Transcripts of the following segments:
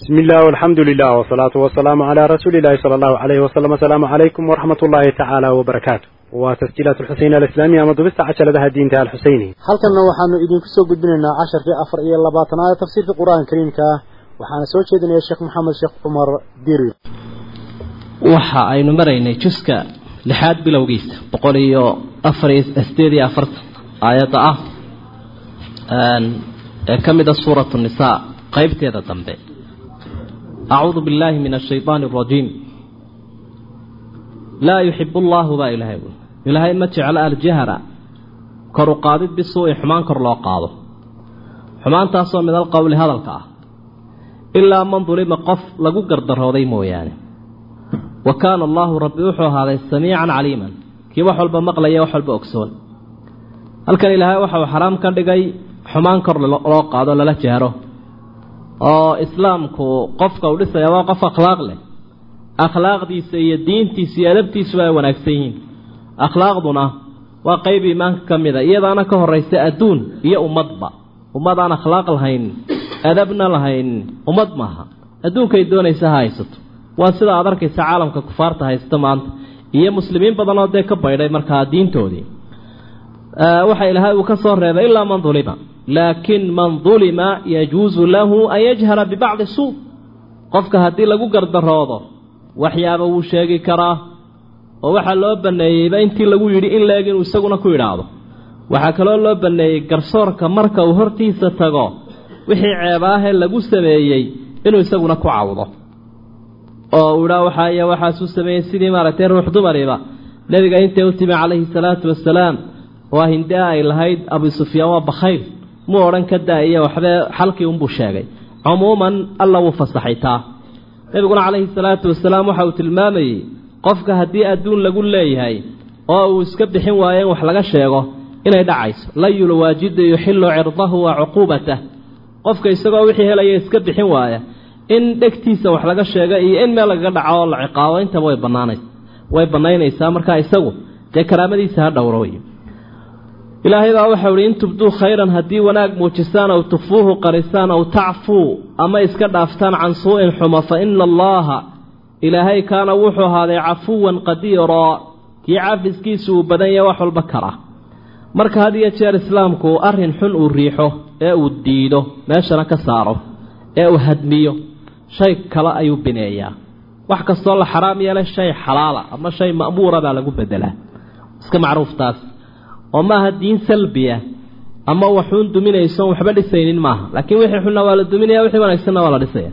bismi illah alxamdu lilah wsalaatu wasalaamu calaa rasuulillahi sala allahu alayhi wasalam asalaamu calaykum waraxmat ullaahi tacaala wabarakaatu waa tasjiilaat alxuseyn alislaamiya ama dubista cajaladaha diinta alxuseyni halkanna waxaanu idinku soo gudbinaynaa casharkii afar iyo labaatanaad ee tafsiirka qur'aanka kariimka. Waxaana soo jeedinaya sheekh maxamed sheekh cumar dirir waxa aynu maraynay juska lixaad bilowgiisa boqol iyo afar iyo sideed iyo afartan aayadda ah ee ka mid a suuratu nisaa qeybteeda dambe acuudu billaahi min ashaydaani alrajiim laa yuxibu allaahu baa ilaahay ui ilaahay ma jeclo aljahra koru qaadid bisuu'i xumaan kor loo qaado. Xumaantaasoo midal qowli hadalka ah. Ilaa man dulima qof lagu gardarooday mooyaane. Wa kaana allaahu rabbi wuxuu ahaaday samiican caliiman. Kii wax walba maqlaya wax walba ogsoon. Halkan ilaahay waxa uu xaraam ka dhigay xumaan kor loo qaado lala jahro oo islaamku qofka uu dhisaya waa qof akhlaaq leh. Akhlaaqdiisa iyo diintiisa iyo adabtiisuba ay wanaagsan yihiin. Akhlaaqduna waa qeyb iimaanka ka mida iyadaana ka horaysa adduun iyo ummadba. Ummad aan akhlaaq lahayn adabna lahayn ummad maaha. Adduunkay doonaysa ha haysato. Waa sida aad arkaysa caalamka kufaarta haysta maanta iyo muslimiin badanoo dee ka baydhay markaa diintoodii. Waxa ilaahay uu ka soo reebay ilaa man dulima laakin man dulima yajuusu lahu an yajhara bibacdi suu qofka haddii lagu gardaroodo waxyaaba wuu sheegi karaa oo waxaa loo baneeyeyba intii lagu yidhi in leeg inuu isaguna ku idhaahdo waxaa kaloo loo baneeyey garsoorka marka uu hortiisa tago wixii ceebaahee lagu sameeyey inuu isaguna ku cawdo. Oo uu idhaa waxaay waxaasuu sameeyey sidii maaragtay ruux dumariba. Nebiga intay u timi calayhi salaatu wasalaam waa hindea ay lahayd abu sufyaan waa bakhayl muu odhan ka daa-iyo waxbee xalkii unbuu sheegay. Cumuuman alla wuu fasaxay taa. Nebiguna calayhi salaatu wasalaam waxa uu tilmaamayey qofka haddii adduun lagu leeyahay oo uu iska bixin waayo in wax laga sheego inay dhacayso. Layul waajidu yuxillu cirdahu wa cuquubatah qofka isagoo wixii helaya iska bixin waaya in dhegtiisa wax laga sheego iyo in meel lagaga dhaco oo la ciqaabo intaba way banaanays way bannaynaysaa markaa isagu. Dee karaamadiisa ha dhowro ilaahay baa waxau ihi in tubduu khayran haddii wanaag muujisaan aw tukfuuhu qarisaan aw tacfuu ama iska dhaaftaan can suu-in xuma fa ina allaaha ilaahay kaana wuxuu ahaaday cafuwan qadiiraa kii cafiskiisu uu badan yahe wax walba kara. Marka had iyo jeer islaamku arrin xun uu riixo ee uu diido meeshana ka saaro ee uu hadmiyo shay kale ayuu bineeyaa. Wax kastoo la xaraam yeelay shay xalaala ama shay ma'muura baa lagu bedelaa iska macruuftaas oo maaha diin salbiya ama waxuun duminaysoon waxba dhisaynin maaha. Laakiin wixii xunna waa la duminaya wixii wanaagsanna waa la dhisaya.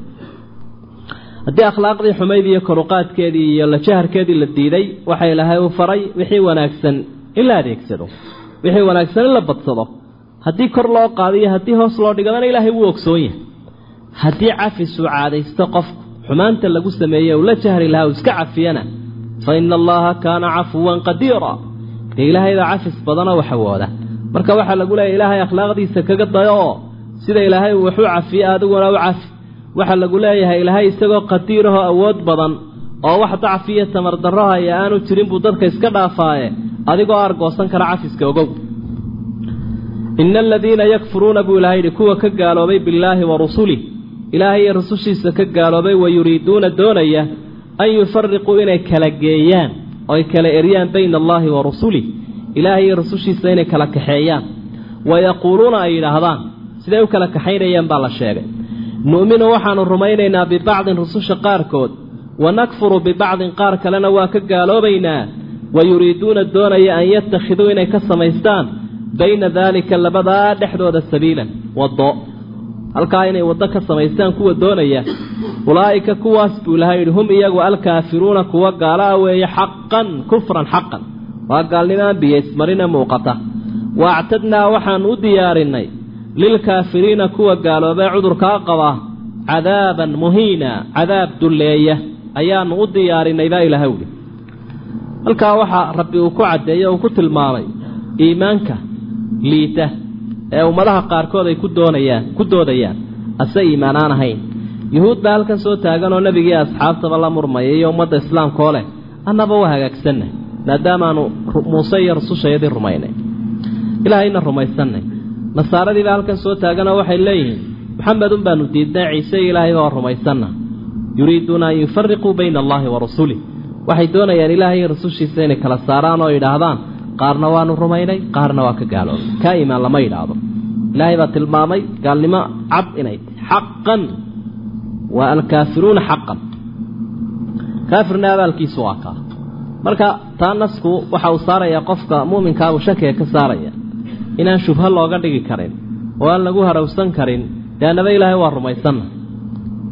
Haddii akhlaaqdii xumayd iyo koruqaadkeedii iyo la jaharkeedii la diiday waxa ilaahay uu faray wixii wanaagsan in la adeegsado. Wixii wanaagsan in la badsado. Haddii kor loo qaado iyo haddii hoos loo dhigadana ilaahay wuu ogsoon yahay. Haddii cafis uu caadaysto qofku xumaanta lagu sameeye uu la jahri lahaa uu iska cafiyana fa ina allaha kaana cafuwan qadiira dee ilaahay baa cafis badana wax awooda marka waxaa lagu leeyahy ilaahay akhlaaqdiisa kaga dayo oo sida ilaahay uu cafiye adiguna u cafi. Waxaa lagu leeyahay ilaahay isagoo qadiirahoo awood badan oo wax dacfi iyo tamar darrohaya aanu jirin buu dadka iska dhaafaaye adigoo argoosan kara cafiska ogow. Ina aladiina yakfuruuna buu ilahay yidhi kuwa ka gaaloobay billaahi wa rusulih ilaahay iyo rusushiisa ka gaaloobay wa yuriiduuna doonaya an yufariquu inay kala geeyaan oy kala eryaan bayna allaahi wa rusulih ilaahay iyo rusushiisa inay kala kaxeeyaan. Wa yaquuluuna ay yidhaahdaan siday u kala kaxaynayaan baa la sheegay. Nu'minu waxaanu rumaynaynaa bibacdin rususha qaarkood wa nakfuru bibacdin qaar kalena waa ka gaaloobaynaa wa yuriiduuna doonaya an yattakhiduu inay ka samaystaan bayna daalika labadaa dhexdooda sabiilan waddo halkaa inay waddo ka samaystaan kuwa doonaya ulaa'ika kuwaas buu ilahay yidhi hum iyagu alkaafiruuna kuwa gaala a weeye xaqan kufran xaqan. Waa gaalnimaan biyeysmarina muuqata. Wa actadnaa waxaanu u diyaarinay lilkaafiriina kuwa gaaloobee cudurkaa qaba cadaaban muhiina cadaab dulleeya. Ayaanu u diyaarinay baa ilaahay wuli halkaa waxaa rabbi uu ku caddeeyo uu ku tilmaamay iimaanka liita ee ummadaha qaarkood ay ku doonayaan ku doodayaan ase iimaan aan ahayn. Yuhuud baa halkan soo taagan oo nebigii asxaabtaba la murmaya iyo ummadda islaamkaoo leh annaba waa hagaagsanna maadaamaanu muuse iyo rusushayadii rumaynay. Ilaahayna rumaysannay. Nasaaradiibaa halkan soo taaganoo waxay leeyihiin muxamedun baanu diidnay ciise ilaahay oo rumaysanna yuriiduuna an yufariquu bayna allahi wa rasulih waxay doonayaan ilaahay iyo rasushiisa inay kala saaraan oo idhaahdaan qaarna waanu rumaynay qaarna waa ka gaaloobay. Kaa imaan lama yidhaahdo. Ilaahay baa tilmaamay gaalnimo cad inay xaqan waa alkaafiruuna xaqan. Kaafirna abaalkiisu waa kaa. Marka taa nasku waxa uu saarayaa qofka mu'minkaabuu shakiga ka saaraya inaan shubho looga dhigi karin oo aan lagu harawsan karin deannaba ilaahay waa rumaysannahay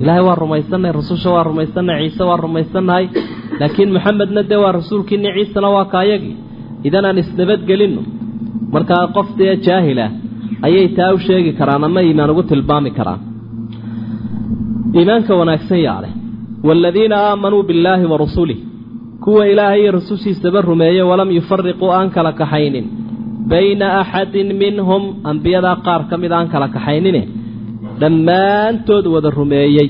ilaahay waa rumaysannahay rasusha waa rumaysannahay ciise waa rumaysannahay laakiin maxamedna dee waa rasuulkiinni ciisena waa kaayagii idan aan isnabadgelinno markaa qof dee jaahilah ayay taa u sheegi karaan ama iimaan ugu tilmaami karaan. Iimaanka wanaagsan yaa leh waaladiina aamanuu billaahi wa rasulih kuwa ilaahay iyo rasushiisaba rumeeye walam yufariquu aan kala kaxaynin. Bayna axadin minhum ambiyadaa qaar ka mid aan kala kaxaynine dhammaantood wada rumeeyey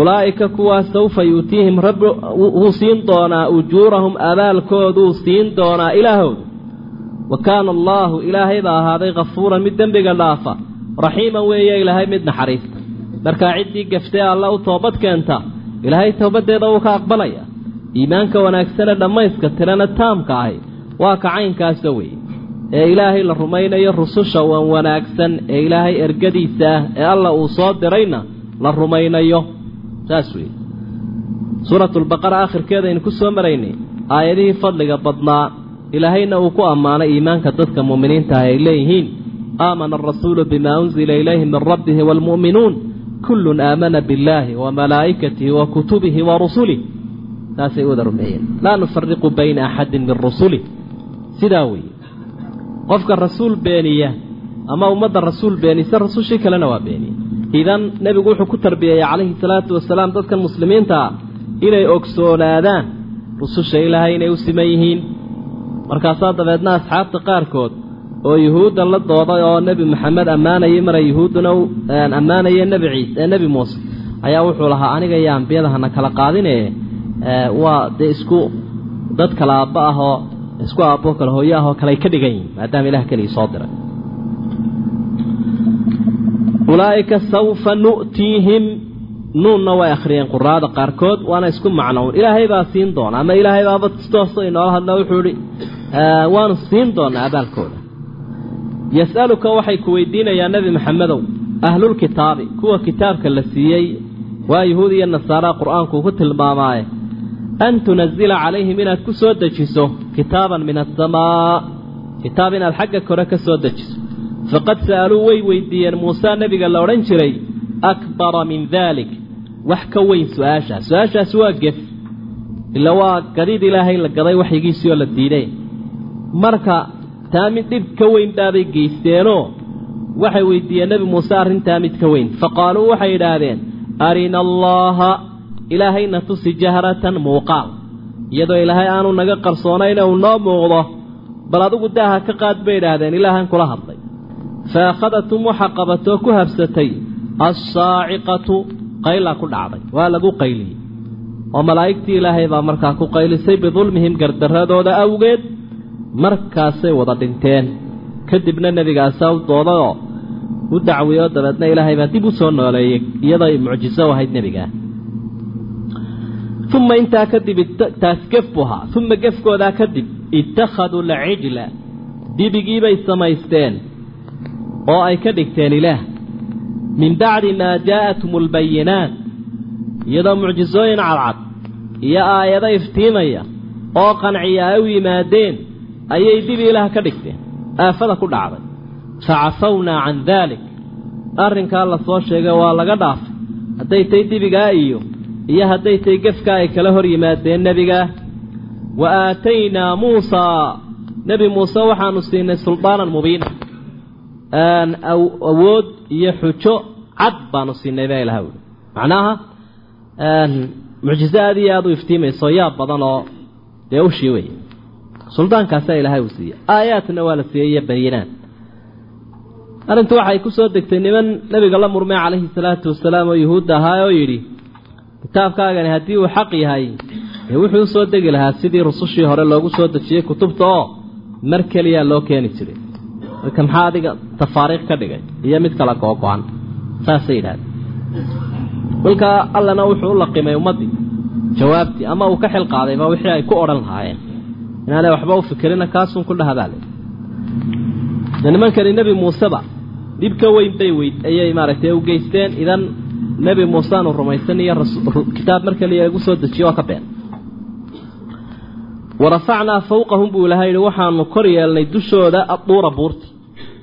ulaa'ika kuwaas sawfa yu'tiihim rabbi wuu siin doonaa ujuurahum abaalkooduu siin doonaa ilaahooda wa kaana allaahu ilaahay baa ahaaday khafuuran mid dembiga dhaafa raxiiman weeye ilaahay mid naxariista markaa ciddii gaftee alla u toobad keenta ilaahay toobaddeeda wuu ka aqbalaya. Iimaanka wanaagsane dhammayska tirana taamka ahi waa ka caynkaasa weeye. Ee ilaahay la rumaynayo rususha wan wanaagsan ee ilaahay ergadiisa ah ee alla uu soo dirayna la rumaynayo saas weeye. Suuratulbaqara aakhirkeeda aynu ku soo maraynay aayadihii fadliga badnaa ilaahayna uu ku ammaanay iimaanka dadka mu'miniinta ah ay leeyihiin. Aamana arasuulu bimaa unzila ilayhi min rabbihi waalmu'minuun kullun aamana billaahi wa malaa'ikatihi wa kutubihi wa rusulih saasay wada rumeeyeen laa nufariqu bayna axadin min rusulih sidaa weeye qofka rasuul beeniya ama ummadda rasuul beenisa rasushii kalena waa beeniya idan nebigu wuxuu ku tarbiyeeyey calayhi salaatu wasalaam dadkan muslimiinta ah inay ogsoonaadaan rususha ilaahay inay u siman yihiin. Markaasaa dabeedna asxaabta qaarkood oo yuhuudda la dooday oo nebi maxamed ammaanayay maray yuhuudduna ammaanayee nebi ciise ee nebi muuse ayaa wuxuu lahaa aniga iyo ambiyadahana kala qaadine waa dee isku dad kala aabba ah oo isku aabbo kale hooyo ah oo kale ay ka dhigan yihiin maadaama ilah keligii soo diray ulaa'ika sawfa nu'tiihim. Nuunna way akhriyeen quraada qaarkood waana isku macnown ilaahay baa siin doona ama ilaahay baaba toosa inoola hadla wuxuu ihi waanu siin doonaa abaalkooda. Yas'aluka waxay ku weydiinayaa nebi maxamedow ahlulkitaabi kuwa kitaabka la siiyey waa yuhuud iyo nasaara qur'aanku uu ku tilmaamaaye an tunazila calayhim inaad ku soo dejiso kitaaban min asamaa kitaab inaad xagga kore ka soo dejiso faqad sa'aluu way weydiiyeen muuse nebiga la odhan jiray akbara min daalik wax ka weyn su'aashaas su'aashaas waa gef. Ila waa gadiid ilaahay la gaday waxyigiisii oo la diiday. Marka taa mid dhib ka weyn baabay geysteenoo waxay weydiiyeen nebi muuse arrintaa mid ka weyn. Fa qaaluu waxay yidhaahdeen arina allaaha ilaahayna tusi jahratan muuqaal. Iyadoo ilaahay aanu naga qarsoonayne uu noo muuqdo bal adigu daaha ka qaad bay idhaahdeen ilaahan kula hadlay fa akhadatum waxa qabatoo ku habsatay assaaciqatu qaylaa ku dhacday waa lagu qayliyey oo malaa'igtii ilaahay baa markaa ku qaylisay bidulmihim gardarradooda awgeed markaasay wada dhinteen kadibna nebigaasaa u doodayoo u dacwiyoo dabeedna ilaahay baa dib u soo nooleeyey iyadoo mucjiso ahayd nebigaa uma intaa kadib taas gef buu ahaa uma gefkoodaa kadib ittakhaduu lacijla dibigiibay samaysteen oo ay ka dhigteen ilaah. Min bacdi maa jaa'athum albayinaat iyadoo mucjisooyin cadcad iyo aayado iftiimaya oo qanciya ay u yimaadeen ayay dibi ilaah ka dhigteen. Aafada ku dhacday. Fa cafawnaa can daalik arrinkaa la soo sheegay waa laga dhaafay hadday tay dibigaa iyo iyo hadday tay gefkaa ay kala hor yimaadeen nebigaa wa aataynaa muusaa nebi muuse waxaanu siinay suldaanan mubiina awood iyo xujo cad baanu siinay baa ilaha wuli macnaha mucjiso aad iyo aada u iftiimayso yaab badan oo dee ushii wey suldaankaasaa ilaahay uu siiyey. Aayaadna waa la siiyey iyo bayinaan arrintu waxay ku soo degtay niman nebiga la murmay calayhi salaatu wasalaam oo yuhuudda ahaa oo yidhi kitaabkaagani haddii uu xaq yahay dee wuxuu u soo degi lahaa sidii rusushii hore loogu soo dejiyey kutubta oo mar keliyaa loo keeni jiray marka maxaa adiga tafaariikh ka dhigay? Iyo mid kala googo-an saasay yidhahdeen. Kolkaa allana wuxuu u laqimay ummaddii jawaabtii ama uu ka xil qaadayba wixii ay ku odhan lahaayeen. Inaanay waxba u fikirina kaasun ku dhahabaale de nimankani nebi muuseba dhib ka weyn bay weyd ayay maaragtay u geysteen. Idan nebi muuse aanu rumaysan iyo kitaab mar kaliya igu soo dejiyo waa ka been. Warafacnaa fawqahum buu ilahay yihi waxaanu kor yeelnay dushooda aduura buurti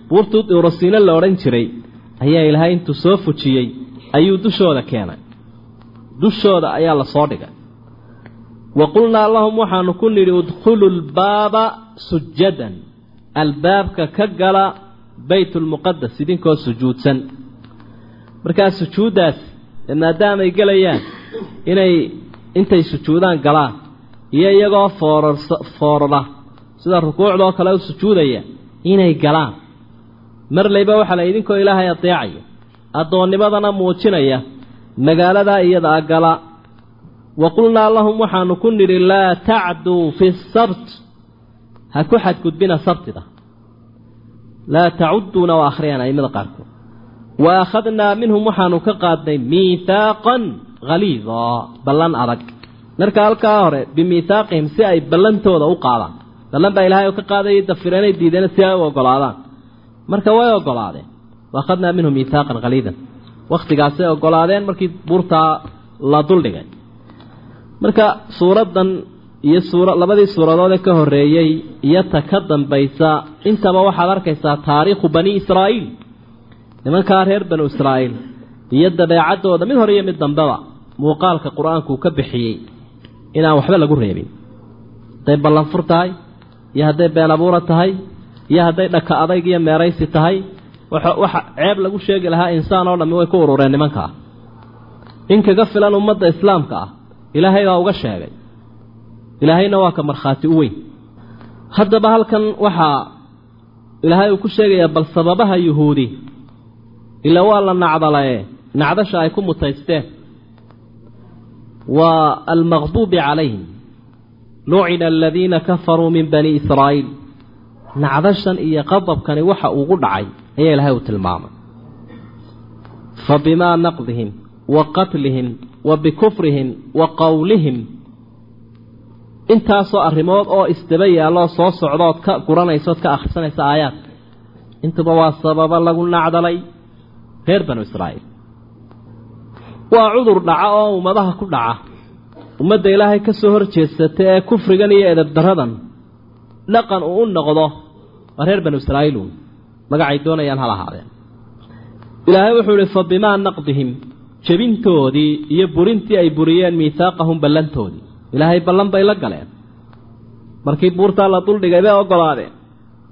buurtuu duurasiino la odhan jiray ayaa ilaahay intuu soo fujiyey ayuu dushooda keenay. Dushooda ayaa la soo dhigay. Wa qulnaa lahum waxaanu ku nidhi udkhulu lbaaba sujadan. Albaabka ka gala baytulmuqadas idinkoo sujuudsan. Markaa sujuuddaas maadaamay gelayaan inay intay sujuudaan galaan iyo iyagoo foorarsa foorara sida rukuucdoo kale u sujuudaya inay galaan marlayba waxaa la idinkoo ilaahay adeecaya addoonnimadana muujinaya magaaladaa iyadaa gala. Wa qulnaa lahum waxaanu ku nidhi laa tacduu fi sabt ha ku xadgudbina sabtida laa tacuduuna waa akhriyaan aimada qaarkood. Wa akhadnaa minhum waxaanu ka qaadnay miithaaqan haliidaa ballan adag. Marka halkaa hore bimiithaaqihim si ay ballantooda u qaadaan. Ballan baa ilaahay ka qaadayay dafireenay diideen si ay u ogolaadaan marka way ogolaadeen. Wa akhadnaa minhum miithaaqan haliidan wakhtigaasay ogolaadeen markii buurtaa la duldhigay marka suuraddan iyo suura labadii suuradood ee ka horreeyey iyo ta ka dambaysa intaba waxaad arkaysaa taariikhu bani israa'iil. Nimankaa reer banu israa'iil iyo dabeecaddooda mid hore iyo mid dambeba muuqaalka qur'aanku uu ka bixiyey inaan waxba lagu reebin. Hadday ballanfur tahay iyo hadday been abuura tahay iyo hadday dhaka adayg iyo meeraysi tahay waxa ceeb lagu sheegi lahaa insaan oo dhammi way ku urureen nimankaa in kaga filan ummadda islaamka ah ilaahay baa uga sheegay. Ilaahayna waa ka markhaati u weyn. Haddaba halkan waxaa ilaahay uu ku sheegayaa bal sababaha yuhuudi ila waa la nacdalae nacdasha ay ku mutaysteen. Waa almaqduubi calayhim lucina aladiina kafaruu min bani israa'iil nacdashan iyo qadabkani waxa ugu dhacay ayaa ilaahay uu tilmaamay. Fa bimaa naqdihim wa qatlihim wa bikufrihim wa qowlihim intaasoo arrimood oo isdaba yaalloo soo socdood ka guranaysood ka akhrisanaysa aayaadka intuba waa sababa lagu nacdalay reer banu israa'iil. Waa cudur dhaca oo ummadaha ku dhaca. Ummadda ilaahay ka soo hor ee kufrigan iyo edabdaradan dhaqan uu u noqdo waa reer banu israa'iil uun magacay doonayaan hal ahaadeen ilaahay wuxuu ihi fa bimaa naqdihim? Jebintoodii iyo burintii ay buriyeen miithaaqahum ballantoodii. Ilaahay ballan bay la galeen. Markii buurtaa la duldhigay bay oggolaadeen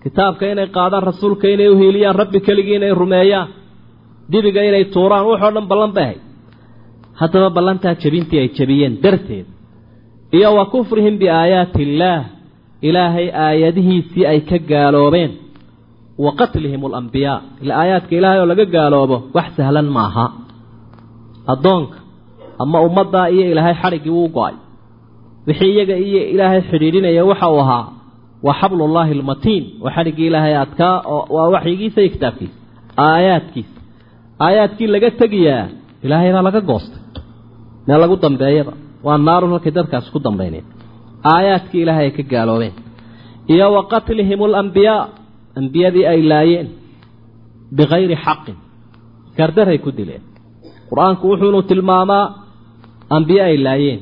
kitaabka inay qaadaan rasuulka inay u hiiliyaan rabbi keligii inay rumeeyaan dibiga inay tuuraan waxoo dhan ballan bay ahayd. Haddaba ballantaa jebintii ay jebiyeen darteed. Iyo wa kufrihim biaayaati illaah ilaahay aayadihiisii ay ka gaaloobeen. Wa qatlihim alambiyaa ila aayaadka ilaahay oo laga gaaloobo wax sahlan maaha. Addoonka ama ummaddaa iyo ilaahay xadhiggii wuu go'ay. Wixii iyaga iyo ilaahay xidhiidhinaya waxa uu ahaa waa xablullaahi almatiin. Waa xadhiggii ilaahay adkaa oo waa waxyigiisa iyo kitaabkiisa aayaadkiisa. Aayaadkii laga tegayaa ilaahay baa laga goostay. Meel lagu dambeeyaba. Waa naarun halkay dadkaasi ku dambayneen aayaadkii ilaahay ay ka gaaloobeen. Iyo wa qatlihim alambiyaa ambiyadii ay laayeen bikayri xaqin gardaray ku dileen. Qur'aanku wuxuunu tilmaamaa ambiye ay laayeen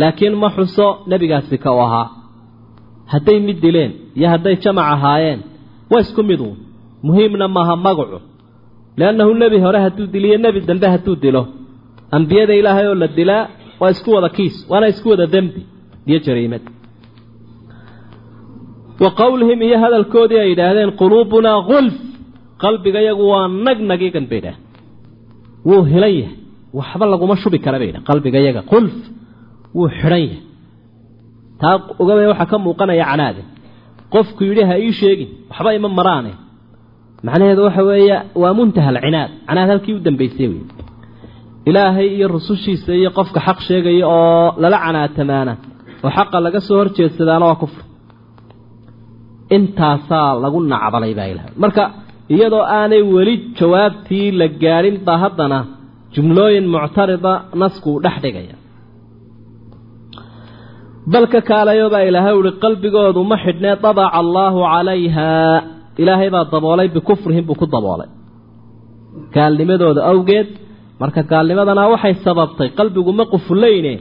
laakiin ma xuso nebigaasi ka u ahaa. Hadday mid dileen iyo hadday jamac ahaayeen waa isku mid uun. Muhiimna maaha magacu. Liannahu nebi hore hadduu diliyo nebi dambe hadduu dilo. Ambiyada ilaahay oo la dilaa waa isku wada kiis waana isku wada dembi iyo jariimad. Wa qowlihim iyo hadalkoodii ay yidhaahdeen quluubunaa gulf qalbiga yagu waa nag nagigan bay idhaah wuu hilan yahay. Waxba laguma shubi kara bay idhah qalbiga yaga qulf. Wuu xidhan yahay. Taa ogabay waxaa ka muuqanaya canaade. Qofku yidhi ha ii sheegin. Waxba ima maraane. Macnaheedu waxa weeye waa muntaha alcinaad canaad halkii u dambaysay wey ilaahay iyo rusushiisa iyo qofka xaq sheegaya oo lala canaatamaana oo xaqa laga soo hor jeedsadaana waa kufr. Intaasaa lagu nacdalay baa ilahay marka iyadoo aanay weli jawaabtii la gaadhin baa haddana jumlooyin muctarida nasku uu dhex dhigaya. Bal ka kaalayo baa ilaahay uhi qalbigoodu ma xidhnee dabaca allaahu calayhaa ilaahay baa daboolay bikufrihim buu ku daboolay. Gaalnimadooda awgeed marka gaalnimadana waxay sababtay qalbigu ma qufuleyne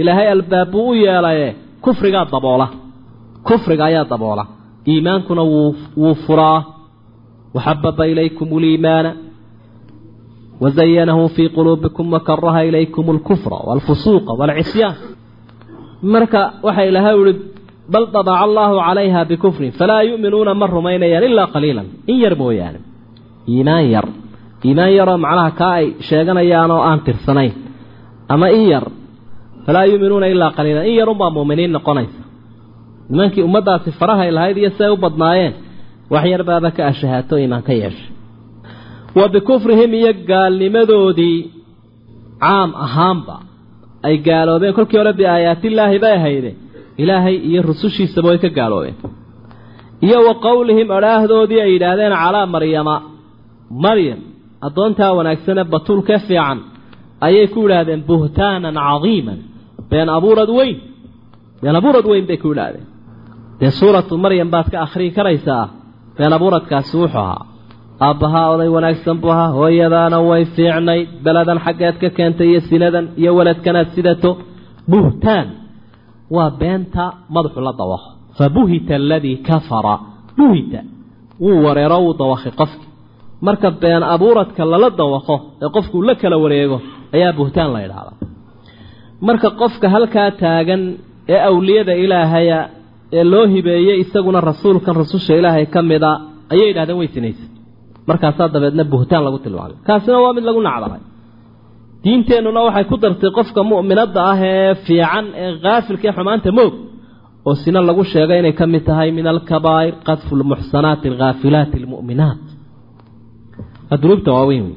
ilaahay albaab buu u yeelaye kufrigaa daboola. Kufriga ayaa daboola. Iimaankuna wuu furaa. Waxababa ilaykum liimaana wazayanahu fii quluubikum wakaraha ilaykum alkufra waalfusuuqa waalcisyaan marka waxa ilaahay uhi bal dabaca allaahu calayha bikufrin falaa yu'minuuna ma rumaynayaan ilaa qaliilan. In yar mooyaane. Iimaan yar. Iimaan yaroo macnaha kaa ay sheeganayaan oo aan tirsanayn. Ama in yar falaa yuuminuuna ilaa qaliilan. In yarunbaa muuminiin noqonaysa. Nimankii ummaddaasi farahay lahayd iyo siay u badnaayeen wax yar baaba ka ashahaato iimaan ka yeeshay wa bikufrihim iyo gaalnimadoodii caam ahaanba ay gaaloobeen. Kolkii hore biaayaatillaahi bay ahayde ilaahay iyo rusushiisaba way ka gaaloobeen. Iyo wa qowlihim odhaahdoodii ay yidhaahdeen calaa maryama maryam addoontaa wanaagsane batuulkee fiican ayay ku yidhaahdeen buhtaanan cadiiman been abuurad weyn. Been abuurad weyn bay ku yidhaahdeen. Dee suuratu maryam baad ka akhriyi karaysaa been abuuradkaasi wuxuu ahaa. Aabbahaa oday wanaagsan buu ahaa hooyadaana way fiicnayd beladan xaggeed ka keentay iyo sinadan iyo waladkanaad sidato. Buhtaan. Waa beenta madaxu la dawaqo fa buhita aladii kafara. Buhita. Wuu wareero wuu dawaqay qofki. Marka been abuuradka lala dawaqo ee qofkuu la kala wareego ayaa buhtaan la idhaahdaa marka qofka halkaa taagan ee awliyada ilaahaya ee loo hibeeyey isaguna rasuulkan rasusha ilaahay ka mida ayay yidhahdeen way sinaysa markaasaa dabeedna buhtaan lagu tilmaamay. Kaasina waa mid lagu nacdalay diinteennuna waxay ku dartay qofka mu'minadda ah ee fiican ee kaafilka ee xumaanta moog oo sina lagu sheegay inay ka mid tahay min alkabaa'ir qadfu lmuxsanaati alghaafilaati almu'minaat dunuubta waaweyn wey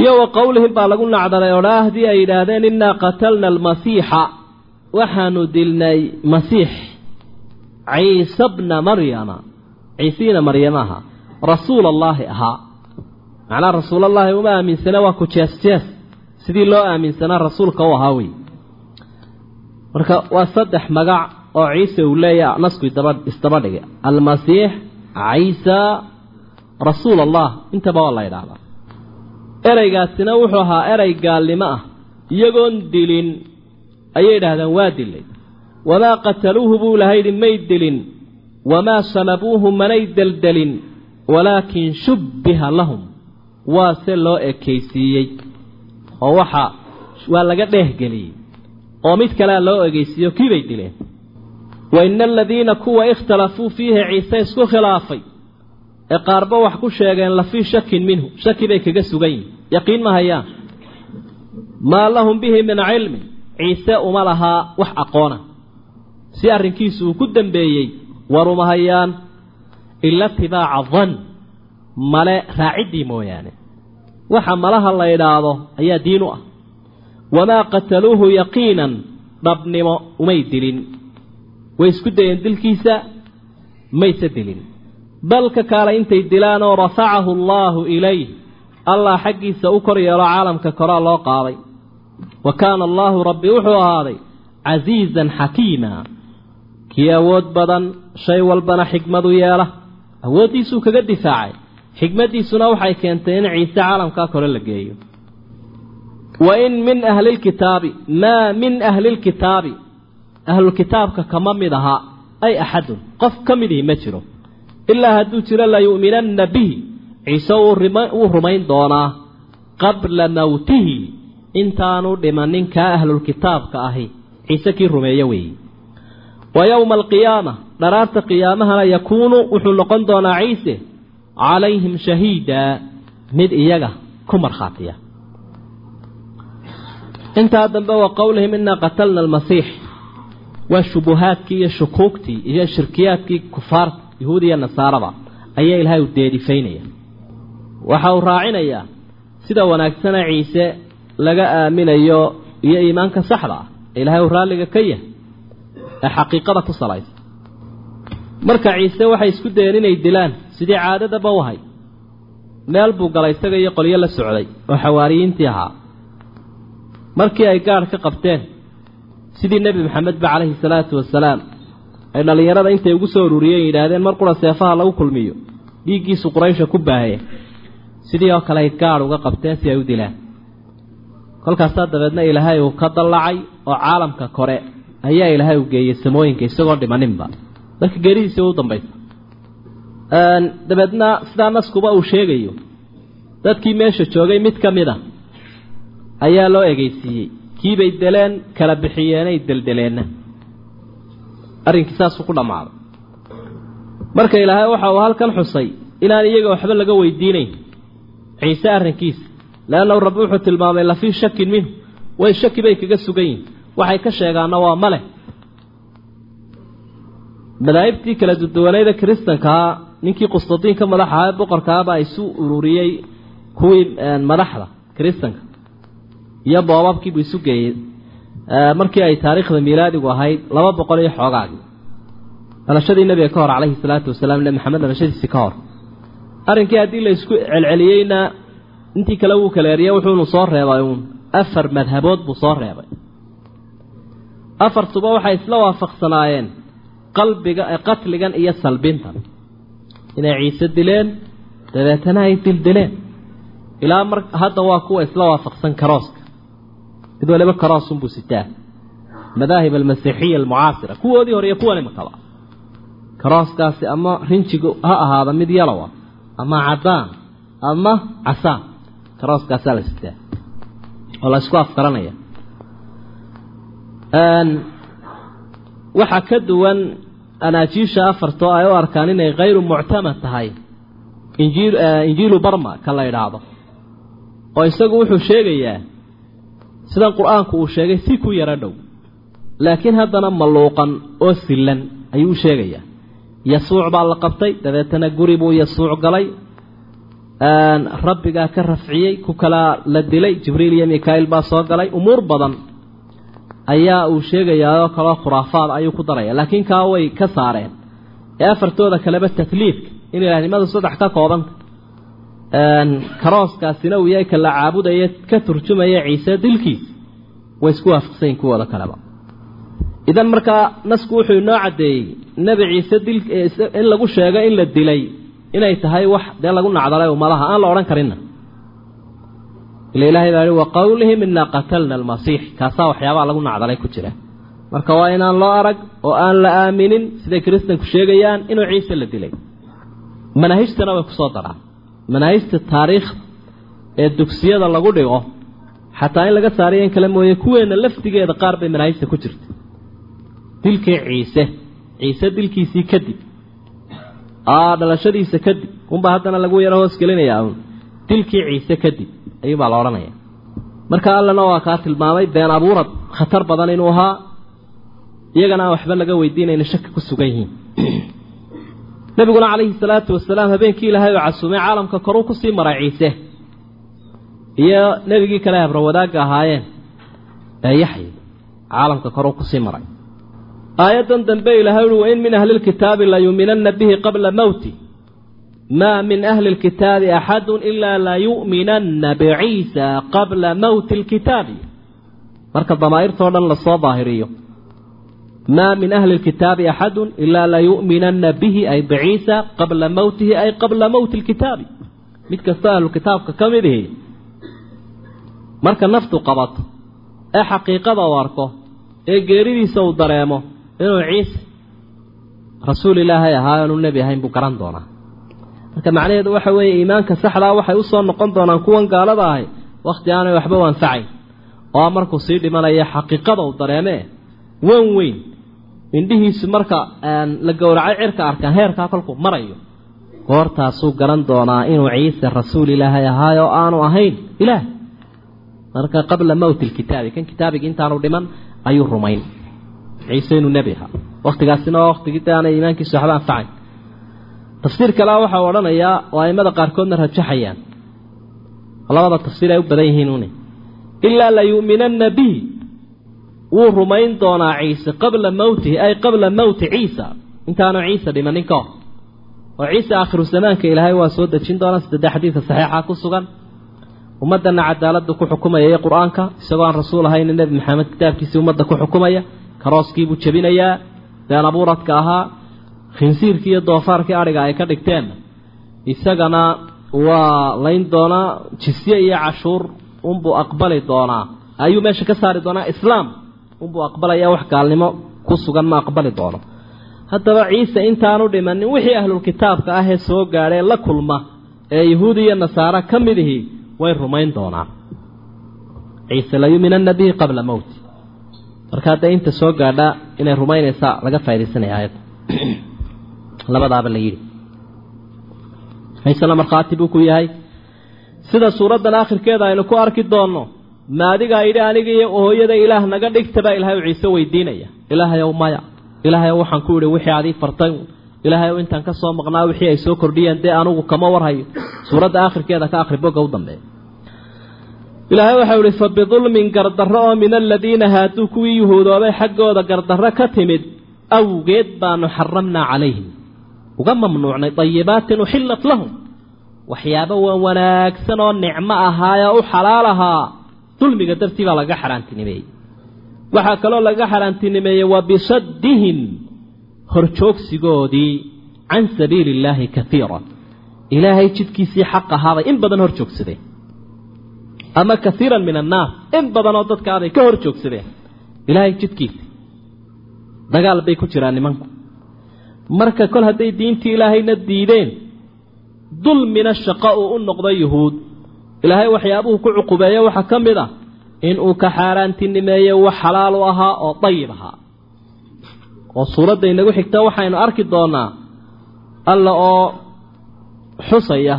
iyo wa qowlihim baa lagu nacdalay odhaahdii ay yidhaahdeen innaa qatalna almasiixa. Waxaanu dilnay masiix ciise bna maryama ciisiina maryamaha rasuul allaahi ahaa. Macnaa rasuulallaahi uma aaminsane waa ku jees jees sidii loo aaminsanaa rasuulka u ahaa wey. Marka waa saddex magac oo ciise uu leeyaha nasku isdaba dhigay. Almasiix ciisa rasuul allah intaba waa la ydhaahdaa ereygaasina wuxuu ahaa erey gaalnimo ah. Iyagoon dilin ayay yidhaahdeen waa dilay. Wamaa qataluuhu buu ilahay yidhi may dilin. Wamaa salabuuhu manay deldelin. Walaakin shubbiha lahum. Waa se loo ekaysiiyey oo waxa waa laga dheehgeliyey oo mid kalea loo egeysiiyo kiibay dileen. Wa ina aladiina kuwa ikhtalafuu fiihi ciise isku khilaafay ee qaarba wax ku sheegeen la fii shakin minhu shaki bay kaga sugan yihiin yaqiin ma hayaan. Maa lahum bihi min cilmin. Ciise uma lahaa wax aqoona. Si arrinkiisu uu ku dambeeyey war uma hayaan ila itibaaca dan male raaciddii mooyaane. Waxa malaha la idhaahdo ayaa diin u ah. Wamaa qataluuhu yaqiinan dhabnimo umay dilin. Way isku dayeen dilkiisa mayse dilin bal ka kaale intay dilaanoo rafacahu allaahu ilayh allah xaggiisa u kor yeelo caalamka koraa loo qaaday. Wa kaana allaahu rabbi wuxuu ahaaday casiizan xakiima. Kii awood badan shay walbana xikmadu yeela. Awooddiisuu kaga difaacay. Xikmaddiisuna waxay keentay in ciise caalamkaa kore la geeyo. Wa in min ahlilkitaabi maa min ahlilkitaabi ahlulkitaabka kama mid aha. Ay axadun qof ka midihi ma jiro ilaa hadduu jiro layu'minanna bihi ciise wuu rumayn doonaa qabla mowtihi intaanu dhimanin kaa ahlulkitaabka ahi ciise kii rumeeye weeye wa yowma alqiyaama dharaarta qiyaamahana yakuunu wuxuu noqon doonaa ciise calayhim shahiida mid iyaga ku markhaatiya intaa dambe wa qowlihim inaa qatalna almasiix waa shubuhaadkii iyo shukuugtii iyo shirkiyaadkii kufaarta yahuud iyo nasaarada ayaa ilaahay u deerifaynaya waxa uu raacinayaa sida wanaagsana ciise laga aaminayo iyo iimaanka saxda ah ee ilaahay uu raalliga ka yahay ee xaqiiqada ku salaysa. Marka ciise waxay isku dayeen inay dilaan sidii caadadaba u ahay. Meel buu galay isaga iyo qolyo la socday oo xawaariyiintii ahaa. Markii ay gaadh ka qabteen sidii nebi maxamedba calayhi salaatu wasalaam ay dhallinyarada intay ugu soo ururiyeen yidhaahdeen mar qura seefaha lagu kulmiyo. Dhiiggiisu quraysha ku baahaya sidii oo kale ay gaadh uga qabteen si ay u dilaan. Kolkaasaa dabeedna ilaahay uu ka dallacay oo caalamka kore ayaa ilaahay u geeyey samooyinka isagoo dhimaninba marka geeridiisii u dambaysa. Dabeedna sidaa naskuba uu sheegayo dadkii meesha joogay mid ka mid a ayaa loo egeysiiyey kiibay deleen kala bixiyeenay deldeleenna arrinkii saasuu ku dhammaaday marka ilaahay waxa uu halkan xusay inaan iyaga waxba laga weydiinayn. Ciise arrinkiisa leannahu rabbi wuxuu tilmaamay lafii shakin minhu. Way shaki bay kaga sugan yihiin waxay ka sheegaanna waa male madaahibtii kala duduwanayda kiristankaa ninkii qustadiinka madaxa ee boqorkaabaa isu ururiyey kuwii madaxda kiristanka. Iyo boobabkiibuu isu geeyey markii ay taariikhda miilaadigu ahayd laba boqol iyo xoogaagii. Dhalashadii nebiga ka hor calayhi salaatu wasalaam nebi maxamed dhalashadiisii ka hor. Arrinkii haddii la isku celceliyeyna intii kale wuu kala eriyey wuxuunu soo reebay uun. Afar madhabood buu soo reebay. Afartuba waxay isla waafaqsanaayeen qalbiga qatligan iyo salbintan. Inay ciise dileen dabeetana ay dildileen ilaa mar hadda waa kuwa isla waafaqsan karooska mid waliba karoosunbuu sitaa. Madaahib almasiixiya almucaasira kuwoodii hore iyo kuwan imakaba karooskaasi ama rinjigu ha ahaada mid yalowa ama cadaan ama casaan. Karooskaasaa la sitaa. Oo la isku afkaranaya waxaa ka duwan anaajiisha afartoo ay u arkaan inay khayru muctamad tahay. Injiil injiilu barma ka la idhaahdo oo isagu wuxuu sheegayaa sidan qur'aanku uu sheegay si ku yaro dhow. Laakiin haddana maluuqan oo sillan ayuu u sheegayaa. Yasuuc baa la qabtay dabeetana guri buu yasuuc galay. Rabbigaa ka rafciyey ku kalaa la dilay jibriil iyo mikaa'il baa soo galay. Umuur badan ayaa uu sheegayaa oo kaloo khuraafaad ayuu ku daraya laakiin kaa way ka saareen. Ee afartooda kaleba takliifka in ilaahnimadu saddex ka koobanta karooskaasina uu yahay ka la caabudaya ka turjumaya ciise dilkiisa way isku waafaqsanyiin kuwooda kaleba idan markaa nasku wuxuu inoo caddeeyey nebi ciise dil in lagu sheego in la dilay inay tahay wax dee lagu nacdalay ummadaha aan la odhan karinna. Ila ilahay baa yihi wa qowlihim inaa qatalna almasiix. Kaasaa waxyaabaha lagu nacdalay ku jira. Marka waa inaan loo arag oo aan la aaminin siday kiristanku sheegayaan inuu ciise la dilay. Manaahijtana way ku soo daraan manaahijta taariikhda ee dugsiyada lagu dhigo xataa in laga saariyo in kale mooye kuweenna laftigeeda qaar bay manaahijta ku jirta dilkii ciise ciise dilkiisii kadib dhalashadiisa kadib unbaa haddana lagu yaro hoos gelinayaa uun dilkii ciise kadib ayuubaa la odhanaya. Marka allana waa kaa tilmaamay been abuurad khatar badan inuu ahaa iyagana aan waxba laga weydiinayna shaki ku sugan yihiin nabiguna calayhi salaatu wasalaam habeenkii ilaahay oo casuumay caalamka koruu ku sii maray ciise iyo nebigii kale habra wadaagga ahaayeen ee yaxya caalamka koruu ku sii maray. Aayaddan dambe ilahay uhi wain min ahli lkitaabi layuuminanna bihi qabla mowti maa min ahli lkitaabi axadu ilaa layu'minanna biciisa qabla mowti lkitaabi marka damaa'irtoo dhan la soo daahiriyo maa min ahli lkitaabi axadu ilaa layu'minanna bihi ay biciisa qabla mowtihi ay qabla mowti lkitaabi mid kastoo ahlukitaabka ka mid ihi marka naftu qabato ee xaqiiqada uu arko ee geeridiisa uu dareemo inuu ciise rasuul ilaahay ahaa oonu nebi ahayn buu garan doonaa marka macnaheedu waxa weeye iimaanka saxdaa waxay u soo noqon doonaan kuwan gaalada ahay wakhti aanay waxba u anfacayn oo markuu sii dhimanaya xaqiiqada uu dareemee wan weyn indhihiisu marka la gowracay cirka arkaan heerkaa kolkuu marayo. Goortaasuu garan doonaa inuu ciise rasuul ilaahay ahaay oo aanu ahayn ilaah. Marka qabla mowti lkitaabi kan kitaabigii intaanu dhiman ayuu rumayn. Ciise inuu nebi ahaa. Wakhtigaasina waa wakhtigii de aanay iimaankiisu waxba tafsiir kalea waxau odhanayaa oo aimada qaarkoodna rajaxayaan labada tafsiir ay u badan yihiin une ilaa layu'minanna bihi wuu rumayn doonaa ciise qabla mowtihi ay qabla mowti ciisa. Intaanu ciise dhimanin ka hor. Oo ciise aakhiru zamaanka ilaahay waa soo dejin doonaa sidade xadiidka saxiixa ku sugan. Ummadana cadaalada ku xukumaya ee qur'aanka isagoo aan rasuul ahayn nebi maxamed kitaabkiisii ummadda ku xukumaya karooskiibuu jebinayaa been abuuradka ahaa khinsiirkii iyo doofaarkii adhiga ay ka dhigteenna isagana waa layn doonaa jisye iyo cashuur unbuu aqbali doonaa. Ayuu meesha ka saari doonaa islaam unbuu aqbalaya wax gaalnimo ku sugan ma aqbali doono. Haddaba ciise intaanu dhimanin wixii ahlulkitaabka ah ee soo gaadhee la kulma ee yahuudi iyo nasaare ka mid ihii way rumayn doonaan. Ciise la yuminana bihi qabla mowti marka hadda inta soo gaadha inay rumaynaysaa laga faa'idaysanaya aayadda labadaaba la yidhi. Ciisena markhaati buu ku yahay. Sida suuraddan aakhirkeeda aynu ku arki doonno ma adigaa yidhi aniga iyo hooyada ilaah naga dhigta baa ilaahay u ciise weydiinaya. Ilaahayow maya. Ilaahayow waxaan ku idhi wixii adii fartay ilaahayow intaan ka soo maqnaa wixii ay soo kordhiyeen dee anugu kama warhayo. Suuradda aakhirkeeda ka akhri boga u dambeeya ilaahay waxau ihi fa bidulmin gardarro oo min aladiina haaduu kuwii yuhuudoobay xaggooda gardarro ka timid awgeed baanu xaramnaa calayhim. Uga mamnuucnay dayibaatin uxillat lahum. Waxyaabo waan wanaagsan oo nicmo ahaayee u xalaal ahaa dulmiga dartii baa laga xaaraantinimeeyey. Waxaa kaloo laga xaaraantinimeeyey wa bisaddihim horjoogsigoodii can sabiili illaahi kaiira ilaahay jidkiisii xaq ahaabay in badan hor joogsadeen ama kaiiran min annaas in badanoo dadkaaday ka hor joogsadeen ilaahay jidkiisi dagaal bay ku jiraan nimanku. Marka kol hadday diintii ilaahayna diideen dulmina shaqo uu u noqdo yuhuud ilaahay waxyaabuhu ku cuqubeeyo waxaa ka mid ah inuu ka xaaraantinimeeyo wax xalaal u ahaa oo dayib ahaa. Oo suuradda inagu xigta waxaynu arki doonaa alla oo xusaya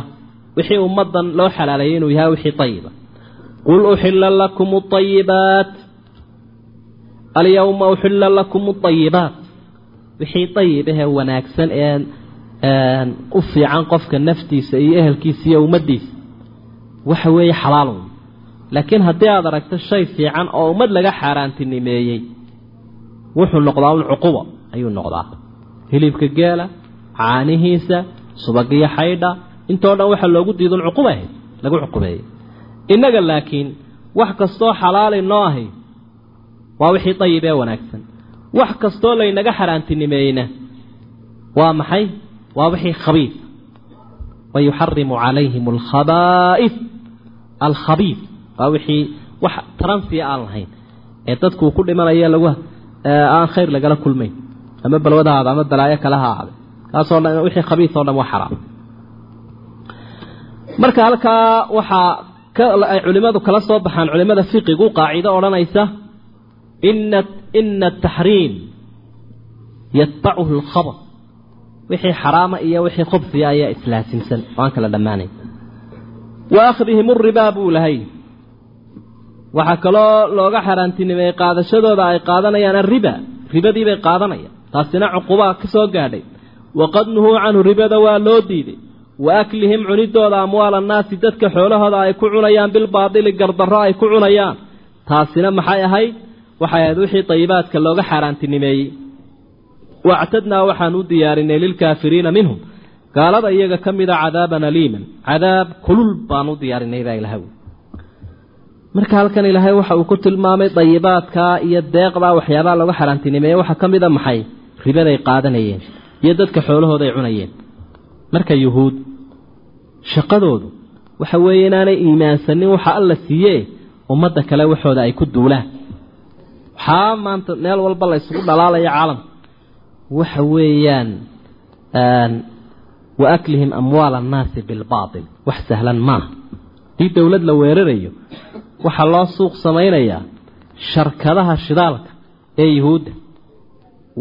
wixii ummaddan loo xalaaleeyay inuu yahay wixii dayiba qul uxilla lakum aayibaat alyawma uxilla lakum aayibaat wixii dayib ahee wanaagsan ee u fiican qofka naftiisa iyo ehelkiisa iyo ummaddiisa waxa weeye xalaalun laakiin haddii aad aragto shay fiican oo ummad laga xaaraantinimeeyey wuxuu noqdaa un cuquba ayuu noqdaa. Hilibka geela caanihiisa subagiyo xaydha intoo dhan waxaa loogu diidun cuquba ahayd lagu cuqubeeyey. Innaga laakiin wax kastoo xalaali noo ahay waa wixii dayib ee wanaagsan. Wax kastoo laynaga xaaraantinimeeyeyna waa maxay? Waa wixii khabiif wa yuxarimu calayhim alkhabaa'if alkhabiif waa wixii wax taransiya aan lahayn. ee dadkuu ku dhimanaya lagu aan khayr lagala kulmayn. ama balwada haada ama balaayo kale ha ahaade kaasoo dhan wixii khabiis oo dhan waa xaraam. marka halkaa waxaa ay culimmadu kala soo baxaan culimmada fiqigu qaacido odhanaysa ina ina ataxriim yatbacuhu alkhabar wixii xaraama iyo wixii khubsiya ayaa islaasimsan oo kala dhammaanayn. Wa uribaa buu lahay. Waxaa kaloo looga xaaraantinimeeyey qaadashadooda ay qaadanayaan arriba. Ribadii bay qaadanayaan. Taasina cuqubaa ka soo gaadhay. Waqad nuhuu canhu ribada waa loo diiday wa aklihim cunidooda amwaal annaasi dadka xoolahooda ay ku cunayaan bilbaadili gardarro ay ku cunayaan. Taasina maxay ahayd? Waxay ahayd wixii dayibaadka looga xaaraantinimeeyey wactadnaa waxaan u diyaarinay lilkaafiriina minhum gaalada iyaga ka mida cadaaban aliiman cadaab kulul baan u diyaarinay baa ilahay marka halkan ilaahay waxa uu ku tilmaamay dayibaadkaa iyo deeqdaa waxyaabaha looga xaaraantinimeeye waxaa ka mid a maxay ribaday qaadanayeen iyo dadka xoolahooda ay cunayeen marka yuhuud shaqadoodu waxa weeye inaanay iimaansanin waxa alla siiyee ummadda kale waxooda ay ku duulaan waxaa maanta meel walba la ysugu caalamka waxa weeyaan wa aklihim amwaal annaasi bilbaatil. Wax sahlan maaha haddii dowlad la weerarayo waxaa loo suuq samaynayaa sharkadaha shidaalka ee yuhuudda.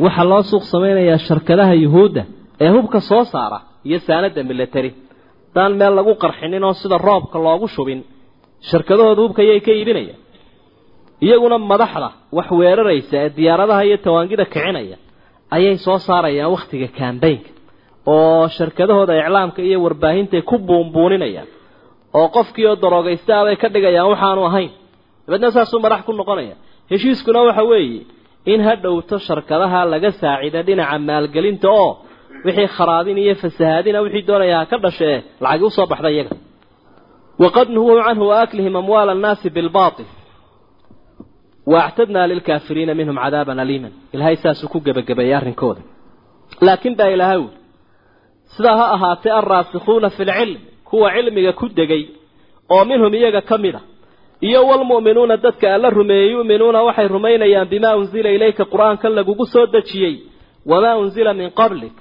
Waxaa loo suuq samaynayaa sharkadaha yuhuudda ee hubka soo saara iyo saanadda milatari haddaan meel lagu qarxinin oo sida roobka loogu shubin sharkadahooda hubka ayay ka iibinayaan. Iyaguna madaxda wax weeraraysa ee diyaaradaha iyo tawaangida kicinaya ayay soo saarayaan wakhtiga kambaynka oo sharkadahooda iclaamka iyo warbaahintaay ku buunbuuninayaan oo qofkii oo daroogaystaa bay ka dhigayaan waxaanu ahayn. Dabeedna saasuu madax ku noqonaya. Heshiiskuna waxa weeye in ha dhowto sharkadaha laga saacida dhinaca maalgelinta oo wixii kharaabin iyo fasahaadina wixii doonaya ha ka dhashee lacagi u soo baxda iyaga. Waqad nuhuu canhu waaklihim amwaala annaasi bilbaatil waactadnaa lilkaafiriina minhum cadaaban aliiman ilaahay saasuu ku gebagabeeyey arrinkooda laakiin baa ilaahay wuli sidaa ha ahaatee alraasikhuuna fi lcilm kuwa cilmiga ku degay oo minhum iyaga ka mid a iyo walmu'minuuna dadka alla rumeeyey yu'minuuna waxay rumaynayaan bimaa unsila ilayka qur'aankan lagugu soo dejiyey wamaa unsila min qablik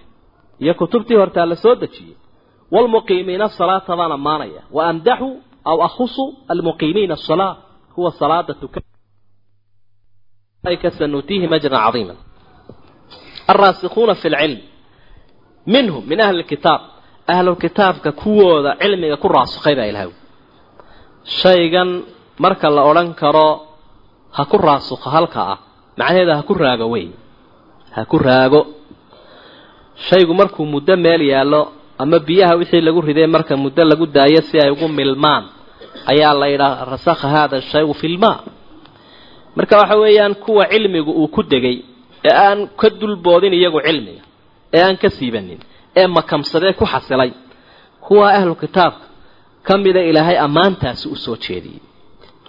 iyo kutubtii hortaa la soo dejiyey waalmuqiimiina asalaata baan ammaanaya wa amdaxu aw akhusu almuqiimiina asalaa kuwa salaada tuka sanutiihim ajran cadiima alraasikhuuna fi lcilm minhum min ahli lkitaab ahlulkitaabka kuwooda cilmiga ku raasukhay baa ilahay shaygan marka la odhan karo ha ku raasukho halka ah macnaheeda ha ku raago wey ha ku raago shaygu markuu muddo meel yaallo ama biyaha wixii lagu riday marka muddo lagu daayo si ay ugu milmaan ayaa la yidhaha rasakha haada shayu fi lmaa marka waxa weeyaan kuwa cilmigu uu ku degay ee aan ka dulboodin iyagu cilmiga ee aan ka siibanin ee makamsadee ku xasilay kuwa ahlu kitaabka ka mida ilaahay ammaantaasi u soo jeediyey.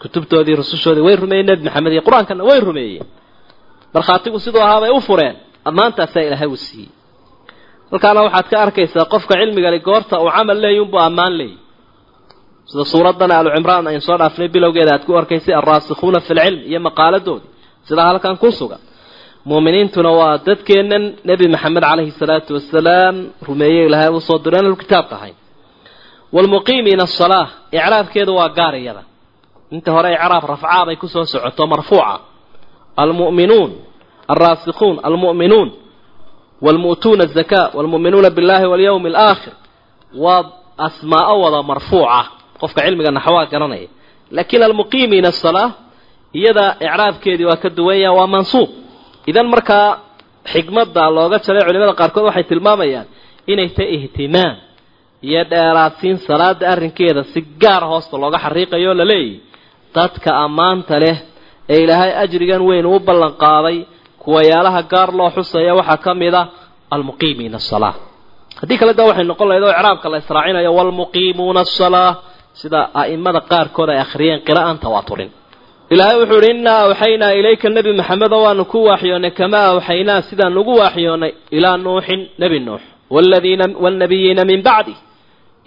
Kutubtoodii rusushoodii way rumeeyeen nebi maxamed iyo qur'aankana way rumeeyeen. Markhaatigu siduu ahaabay u fureen ammaantaasaa ilaahay u siiyey. Halkaana waxaad ka arkaysaa qofka cilmigani goorta uu camal leeyi unbuu ammaan leeyi sida suuradan alu cimraan aynu soo dhaafnay bilowgeeda aad ku arkaysay alraasikhuuna fi lcilm iyo maqaaladoodii sidaa halkan ku sugan. Muuminiintuna waa dadkeennan nebi maxamed calayhi salaatu wasalaam rumeeyey ilaahay uu soo diray inanu kitaabka ahayn. Waalmuqiimiina asalaa icraabkeedu waa gaariyada. Inta hore icraab rafcaa bay ku soo socoto marfuuca. Almu'minuun alraasikhuun almu'minuun. Waalmu'tuuna azakaa waalmu'minuuna billahi walyawmi alaakhir waa asmaa'o wada marfuuca qofka cilmiga naxwaa garanaya. Laakiin almuqiimiina asalaa iyada icraabkeedii waa ka duwan yaha waa mansuub. Idan markaa xikmadda looga jaray culimada qaarkood waxay tilmaamayaan inay tahay ihtimaam iyo dheeraadsiin salaada arrinkeeda si gaara hoosta looga xariiqayo la leeyahy dadka ammaanta leh ee ilaahay ajrigan weyn uu ballan qaaday kuwayaalaha gaar loo xusaya waxaa ka mid a almuqiimiina asalaa haddii kale da waxay noqon lahayd oo icraabka la israacinayo waalmuqiimuuna asalaa sida a'imada qaarkood ay akhriyeen qiraa'an tawaaturin ilaahay wuxuu uhi innaa awxaynaa ilayka nebi maxamedo waanu ku waaxyoonnay kamaa awxaynaa sidaan ugu waaxyoonnay ilaa nuuxin nebi nuux. Waaladiina waalnabiyiina min bacdi.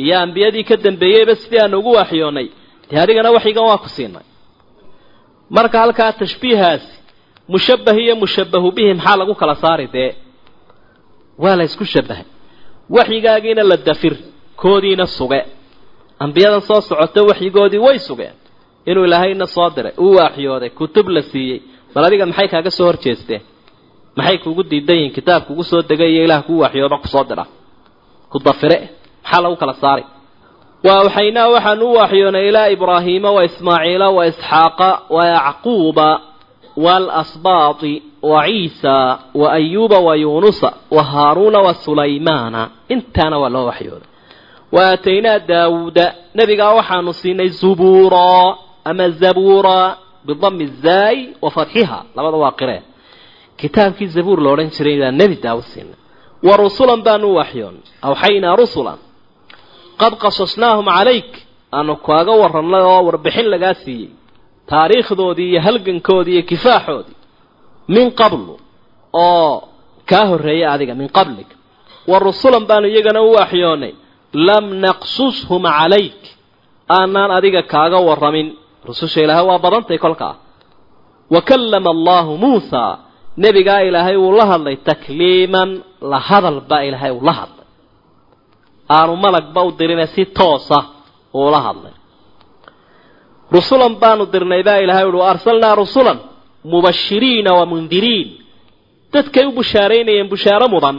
Iyo ambiyadii ka dambeeyeyba sidii aanu ugu waaxyoonnay. Dee adigana waxyigan waa ku siinay. Marka halkaa tashbiihaasi mushabbah iyo mushabbahu bihi maxaa lagu kala saari dee? Waa la ysku shabahay waxyigaagiina la dafir koodiina suge ambiyadan soo socota waxyigoodii way sugeen. Inuu ilaahayna soo diray uu waaxyooday kutub la siiyey. Bal adiga maxay kaaga soo horjeesteen? Maxay kuugu diidan yihiin kitaab kugu soo degay iyo ilaah kuu waaxyooda ku soo dira? Ku dafire maxaa lagu kala saari wa awxaynaa waxaan u waaxyoonay ilaa ibraahiima wa ismaaciila wa isxaaqa wa yacquuba waalasbaati wa ciisa wa ayuuba wa yuunusa wa haaruuna wa sulaymaana. Intaana waa loo waxyooday wa aataynaa daawuuda. Nebigaa waxaanu siinay zubuura ama zabuura bidami zaay wa fatxiha labada waa qireen kitaabkii zabuur la odhan jiray baa nebi daawud siinay. Wa rusulan baanu u waxyoonay awxaynaa rusulan. Qad qasasnaahum calayk. Aanu kaaga warannay oo warbixin lagaa siiyey. Taariikhdoodii iyo halgankoodii iyo kifaaxoodii. Min qablu. Oo kaa horreeyay adiga min qablig wa rusulan baanu iyagana u waxyoonay lam naqsushum calayk. Aanaan adiga kaaga warramin. Rususha ilaahay waa badantay kolkaa. Wa kallama allahu muusaa nebigaa ilaahay wuu la hadlay takliiman la hadal baa ilaahay uu la hadlay. Aanu malagba u dirine si toosa uula hadlay. Rusulan baanu dirnay baa ilahay uhi wa arsalnaa rusulan mubashiriina wa mundiriin. Dadkay u bushaaraynayeen bushaaro mudan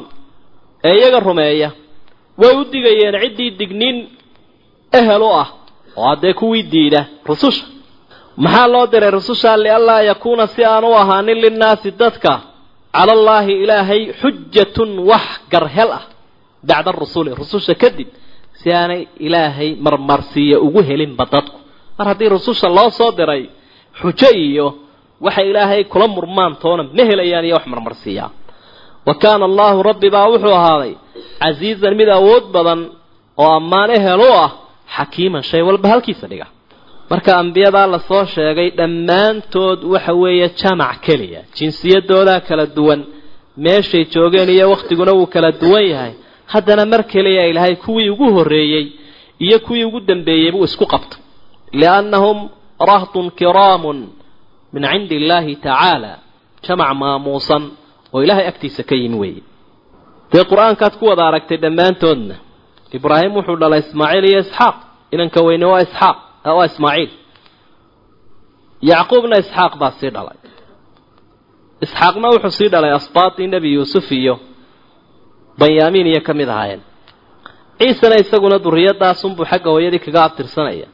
ee iyaga rumeeya way u digayeen ciddii digniin ehel u ah oo haddee kuwii diida rususha. Maxaa loo diray rususha? Lianlaa yakuuna si aan u ahaanin linnaasi dadka. Cala allaahi ilaahay xujatun wax garhel ah bacda arusuli rususha kadib si aanay ilaahay marmarsiiya ugu helinba dadku. Mar haddii rususha loo soo diray xujo iyo waxa ilaahay kula murmaan toona ma helayaan iyo wax marmarsiiyaa wa kaana allaahu rabbi baa wuxuu ahaaday casiizan mid awood badan oo ammaan ehel u ah xakiiman shay walba halkiisa dhiga. Marka ambiyadaa la soo sheegay dhammaantood waxa weeye jamac keliya. Jinsiyadoodaa kala duwan meeshay joogeen iyo wakhtiguna wuu kala duwan yahay. Haddana mar keliya ilaahay kuwii ugu horreeyey iyo kuwii ugu dambeeyey buu isku qabtay liannahum rahtun kiraamun min cindi illaahi tacaala jamac maamuusan oo ilaahay agtiisa ka yimi weeye. Dee qur'aankaad ku wada aragtay dhammaantoodna ibraahim wuxuu dhalay ismaaciil iyo isxaaq. Inanka weyne waa isxaaq waa ismaaciil. Yacquubna isxaaq baa sii dhalay. Isxaaqna wuxuu sii dhalay asbaatii nebi yuusuf iyo banyaamiin iyo ka mid ahaayeen. Ciisena isaguna duriyadaasunbuu xagga hooyadii kaga abtirsanaya.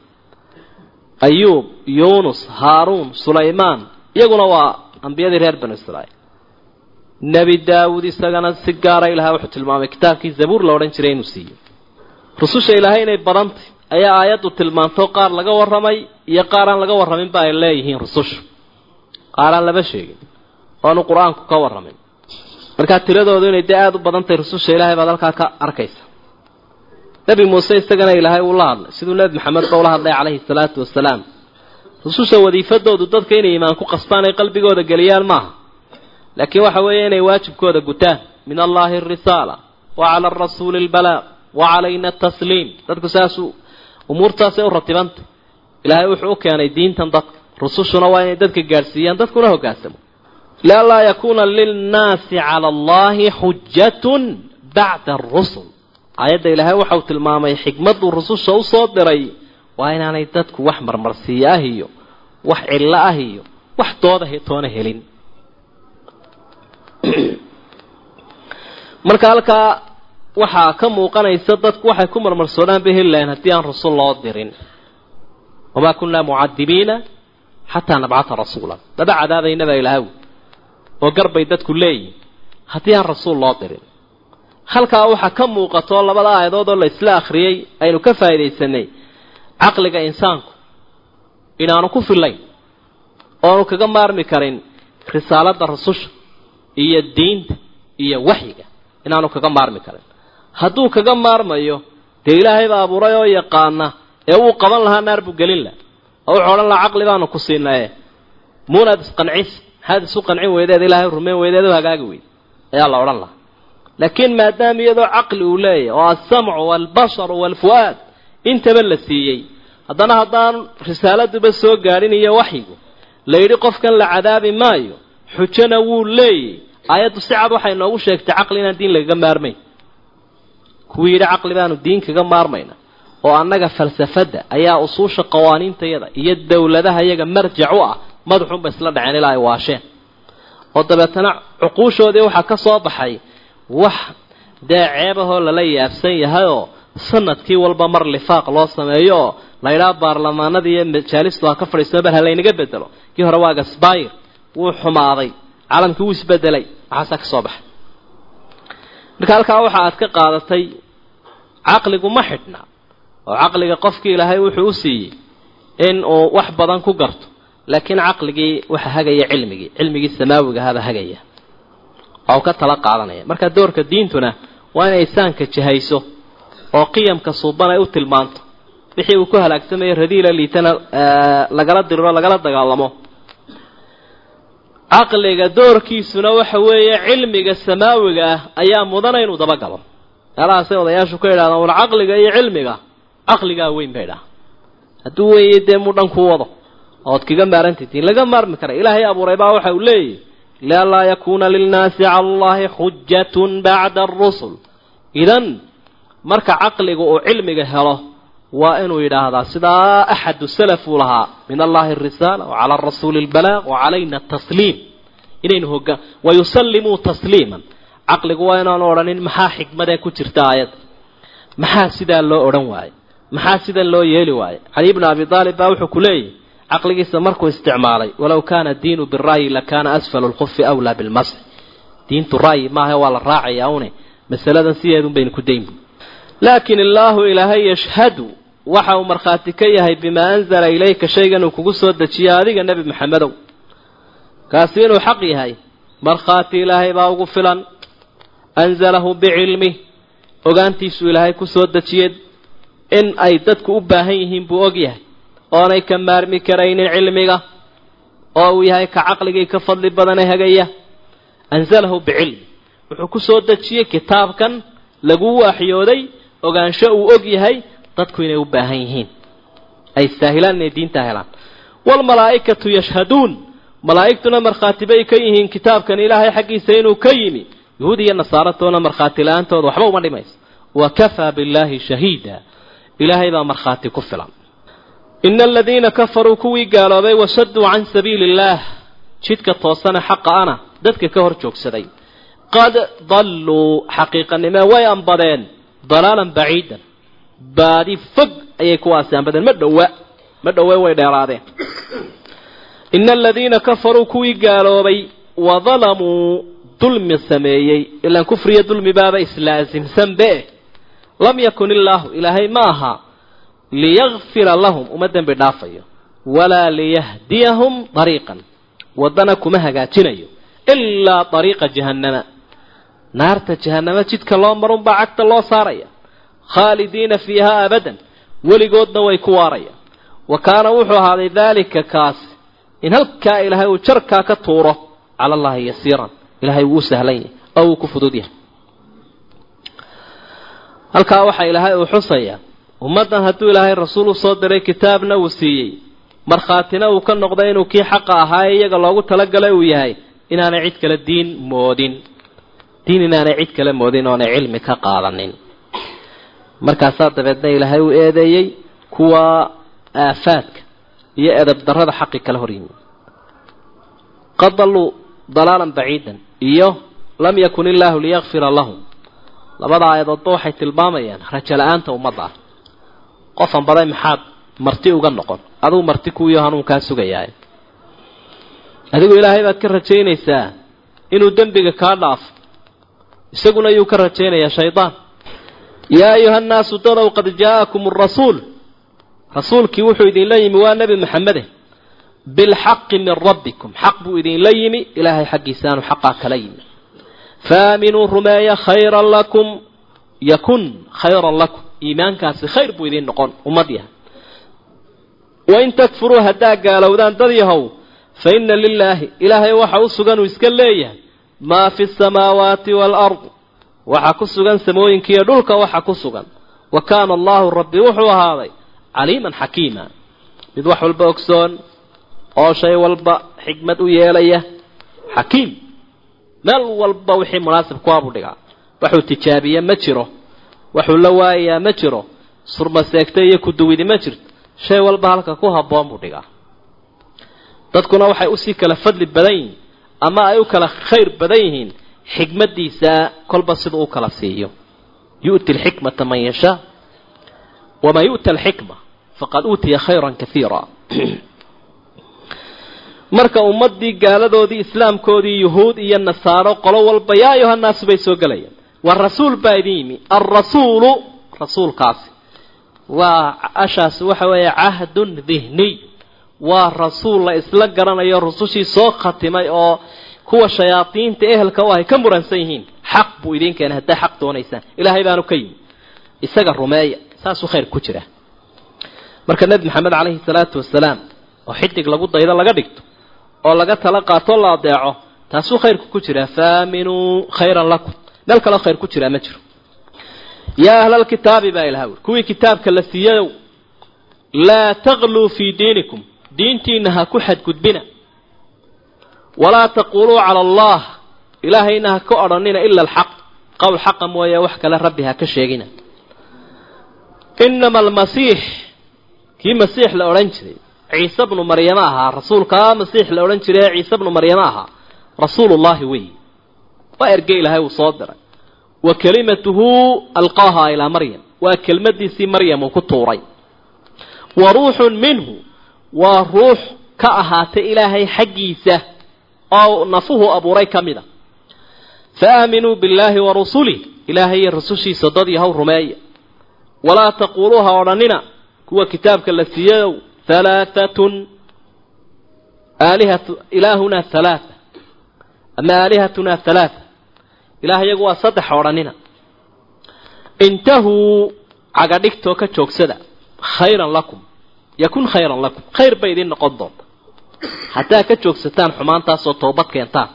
Ayuub yuunus haaruun sulaymaan iyaguna waa ambiyadii reer banu israa'iil nebi daawuud isagana si gaara ilahay wuxuu tilmaamay kitaabkii zabuur la odhan jiray inuu siiyey rususha ilaahay inay badantay ayaa aayaddu tilmaanto qaar laga warramay iyo qaar aan laga warraminba ay leeyihiin rusushu. Qaar aan laba sheegin oanu qur'aanku ka warramin. Markaa tiradoodu inay dee aada u badan tahay rususha ilaahay baad halkaa ka arkaysa. Nebi muuse isagana ilaahay uu la hadlay. Siduu nebi maxamed ba ula hadlay calayhi salaatu wasalaam. Rususha wadiifadoodu dadka inay iimaan ku qasbaan ay qalbigooda geliyaan maaha laakiin waxa weeye inay waajibkooda gutaan. Min allahi arisaala wa cala arasuuli albalaaq wa calayna atasliim dadku saasuu umuurtaasay u ratibantay ilaahay wuxuu u keenay diintan dadka. Rusushuna waa inay dadka gaadhsiiyaan dadkuna hoggaansamo lianlaa yakuuna lilnaasi cala allahi xujatun bacda arusul aayadda ilaahay waxau tilmaamay xikmadduu rususha u soo diray waa inaanay dadku wax marmarsiiyo ah iyo wax cillo ah iyo wax dooda toona helin marka halkaa waxaa ka muuqanaysa dadku waxay ku marmarsoodaan bay heli lahayn haddii aan rasul loo dirin. Wamaa kunnaa mucadibiina xataa nabcata rasuulan laba cadaabaynaba ilahaw oo garbay dadku leeyihiin haddii aan rasuul loo dirin. Halkaa waxaa ka muuqato labada aayadood oo la isla akhriyey aynu ka faa'iidaysanay caqliga insaanku. Inaanu ku fillayn oonu kaga maarmi karin risaaladda rasusha iyo diinta iyo waxyiga inaanu kaga maarmi karin. Hadduu kaga maarmayo dee ilaahay baa abuuray oo yaqaana ee uu qaban lahaa naar buu gelin laha oo wuxuu odhan lahaa caqli baanu ku siinaye. Muunaad isqancis maxaad isu qancin weydeed ilaahay rumayn weydeed u hagaagi weyd ayaa la odhan lahaa. Laakiin maadaama iyadoo caqli uu leeyahy oo alsamcu waalbasharu waalfu-aad intaba la siiyey haddana haddaan risaaladuba soo gaadhin iyo waxyigu la yidhi qofkan la cadaabi maayo xujona wuu leeyay aayaddu si cad waxay noogu sheegtay caqli inaan diin lagaga maarmayn kuwii yidhi caqli baanu diin kaga maarmayna oo annaga falsafadda ayaa usuusha qawaaniintayada iyo dowladaha iyaga marjac u ah madaxunba isla dhaceen ilaa ay waasheen. Oo dabeetana cuquushoodii waxaa ka soo baxay wax dee ceebahoo lala yaabsan yahayoo sannadkii walba mar lifaaq loo sameeyo oo la ydhaha baarlamaanada iyo majaalistu ha ka fadhiisano bal ha laynaga bedelo kii hore waa gasbayr wuu xumaaday calamkii wuu isbedelay. Waxaasaa ka soo baxay. Marka halkaa waxa aad ka qaadatay caqligu ma xidhna oo caqliga qofkii ilaahay wuxuu u siiyey in uu wax badan ku garto. Laakiin caqligii waxa hagaya cilmigii cilmigii samaawiga haba hagaya. Oo ka tala qaadanaya. Marka doorka diintuna waa inay insaanka jahayso oo qiyamka suuban ay u tilmaanto. Wixii uu ku halaagsamaya radiila liitana lagala diriro lagala dagaalamo caqliga doorkiisuna waxa weeye cilmiga samaawiga ah ayaa mudana inuu dabagalo. Meelahaasay odayaashu ka yidhahdaan wal caqliga iyo cilmiga caqligaa weyn bay dhaha hadduu weeye dee mu dhan kuu wado ood kaga maarantitiin laga maarmi kara ilaahay abuuray baa waxa uu leeyahy lianlaa yakuuna lilnaasi cala allahi xujatun bacda arusul idan marka caqliga uu cilmiga helo waa inuu yidhaahdaa sidaa axadu salaf uu lahaa min allahi arisaala wa cala arasuuli albalaaq wa calayna atasliim inaynu hogaa wayusallimuu tasliiman. Caqligu waa inaanu odhanin maxaa xikmadee ku jirta aayadda maxaa sidaa loo odhan waaye maxaa sidan loo yeeli waaye cali bnu abi aalib baa wuxuu ku leeyahy caqligiisa markuu isticmaalay walow kaana diinu bira'yi lakaana asfalu lkufi awlaa bilmasx diintu ra'yi maaha waa la raacayaa une. Masaladan sideedun baynu ku daynbu laakiin illaahu ilaahay yashhadu waxa uu markhaati ka yahay bimaa anzala ilayka shaygan uu kugu soo dejiya adiga nebi maxamedow kaasi inuu xaq yahay. Markhaati ilaahay baa ugu filan. Anzalahu bicilmih ogaantiisuu ilaahay ku soo dejiyey in ay dadku u baahan yihiin buu og yahay. Oonay ka maarmi karaynin cilmiga. Oo uu yahay ka caqligii ka fadli badane hagaya. Anzalahu bicilmi wuxuu ku soo dejiyey kitaabkan lagu waaxyooday ogaansho uu og yahay dadku inay u baahan yihiin. Ay istaahilaan inay diintaa helaan. Waalmalaa'ikatu yashhaduun. Malaa'igtuna markhaati bay ka yihiin kitaabkan ilaahay xaggiisa inuu ka yimi. Yuhuud iyo nasaaratoona markhaati la'aantooda waxba uma dhimayso. Wa kafaa billaahi shahiida. Ilaahay baa markhaati ku filan. Ina aladiina kafaruu kuwii gaaloobay wasaduu can sabiili illaah jidka toosana xaqa ana. Dadka ka hor joogsaday. Qad dalluu xaqiiqanimee way ambadeen dalaalan baciidan. Baadi fog ayay kuwaasi ambadeen ma dhowa ma dhowe way dheeraadeen. Ina aladiina kafaruu kuwii gaaloobay wa dalamuu dulmi sameeyey. Ilaan kufriya dulmi baaba islaasimsanbe lam yakun illaahu ilaahay ma aha. Liyakfira lahum uma dembi dhaafayo. Walaa liyahdiyahum dariiqan. Waddana kuma hagaajinayo. Ilaa dariiqa jahannama naarta jahannama jidka loo marunbaa cagta loo saaraya. Khaalidiina fiihaa abadan weligoodna way ku waarayaan wa kaana wuxuu ahaaday daalika kaasi in halkaa ilaahay uu jarkaa ka tuuro cala allahi yasiiran. Ilahay wuu u sahlan yahay oo wuu ku fudud yahay. Halkaa waxaa ilaahay uu xusayaa ummaddan hadduu ilaahay rasuul u soo diray kitaabna uu siiyey markhaatina uu ka noqday inuu kii xaqa ahaa ee iyaga loogu talagalay uu yahay inaanay cid kale diin moodin diin inaanay cid kale moodin oonay cilmi ka qaadanin. Markaasaa dabeedna ilaahay uu eedeeyey kuwa aafaadka iyo edab darrada xaqi kala hor yimi dalluu dalaalan baciidan iyo lam yakun illaahu liyakfira lahum. Labada aayadoodba waxay tilmaamayaan rajo la'aanta ummadda. Ah qofan baday maxaad marti uga noqon? Adigu marti kuwiyo hanuunkaa sugayaay. Adigu ilaahay baad ka rajaynaysaa inuu dembiga kaa dhaafo isaguna yuu ka rajaynayaa shaydaan yaa ayuha nnaasu dadow qad jaa'akum arasuul rasuulkii wuxuu idinla yimi waa nebi maxamede bilxaqi min rabbikum. Xaq buu idinla yimi ilaahay xaggiisaanu xaqaa kala yimi. Faaminuu rumeeya khayran lakum. Yakun khayran lakum. Iimaankaasi khayr buu idiin noqon ummad yahay. Wain takfuruu haddaa gaalowdaan dad yahow fa inna lilaahi ilaahay waxa u sugan uu iska leeyahay maa fi samaawaati waalard waxa ku sugan samooyinkiiyo dhulka waxa ku sugan. Wa kaana allahu rabbi wuxuu ahaaday caliiman xakiima. Mid wax walba ogsoon oo shay walba xikmad u yeelaya xakiim. Meel walba wixii munaasib kuwabuu dhigaa. Waxuu tijaabiye ma jiro. Waxuu la waayayaa ma jiro. Surmaseegta iyo kuduwidi ma jirto shay walba halka ku habboon buu dhigaa. Dadkuna waxay u sii kala fadli badan yihiin ama ay u kala khayr badan yihiin xikmadiisa kolba siduu u kala siiyo. Yu'ti alxikmata man yashaa waman yu'ta alxikma faqad uutiya khayran kaiira marka ummadii gaaladoodii islaamkoodii yuhuud iyo nasaaro qolo walba yaa ayuhannaasu bay soo gelayaan waa rasuul baa idin yimi. Alrasuulu rasuulkaasi waa ashaasi waxa weeye cahdun dihniy waa rasuul la isla garanayo rusushii soo khatimay oo kuwa shayaadiinta ehelka u ahay ka muransan yihiin xaq buu idiin keenay hadday xaq doonaysaan. Ilaahay baanu ka yimi isaga rumeeya. Saasuu khayr ku jira marka nebi maxamed caleyhi salaatu wasalaam oo xidig lagu daydo laga dhigto oo laga tala qaato la adeeco taasuu khayrku ku jiraa. Faaminuu khayran lakum. Meel kaleo khayr ku jiraa ma jiro. Yaa ahlalkitaabi baa ilaha uri kuwii kitaabka la siiyayow laa takluu fii diinikum diintiina ha ku xadgudbina. Walaa taquuluu cala allah ilaahayna ha ka odhanina ila alxaq. Qowl xaqa mooye wax kale rabbi ha ka sheegina. Inama almasiix kii masiix la odhan jiray ciise bnu maryama ahaa rasuulkaa masiix la odhan jiray ee ciise bnu maryama ahaa rasuulullahi weyi waa erge ilaahay uu soo diray. Wa kelimatuhu alqaaha ilaa maryam waa kelmadiisii maryam uu ku tuuray. Wa ruuxun minhu waa ruux ka ahaatay ilaahay xaggiisa oo nafuhu abuuray ka mid a. Fa aaminuu billaahi wa rusulih ilaahay iyo rasushiisa dad yahow rumeeya. Walaa taquuluuha odhanina kuwa kitaabka la siiyayow halaaatun aalihatu ilaahunaa halaata ama aalihatunaa halaata ilaah iyagu waa saddex odhanina intahuu cagadhigtoo ka joogsada. Khayran lakum yakun khayran lakum. Khayr bay idin noqon doonta. Haddaa ka joogsataan xumaantaasoo toobad keentaan.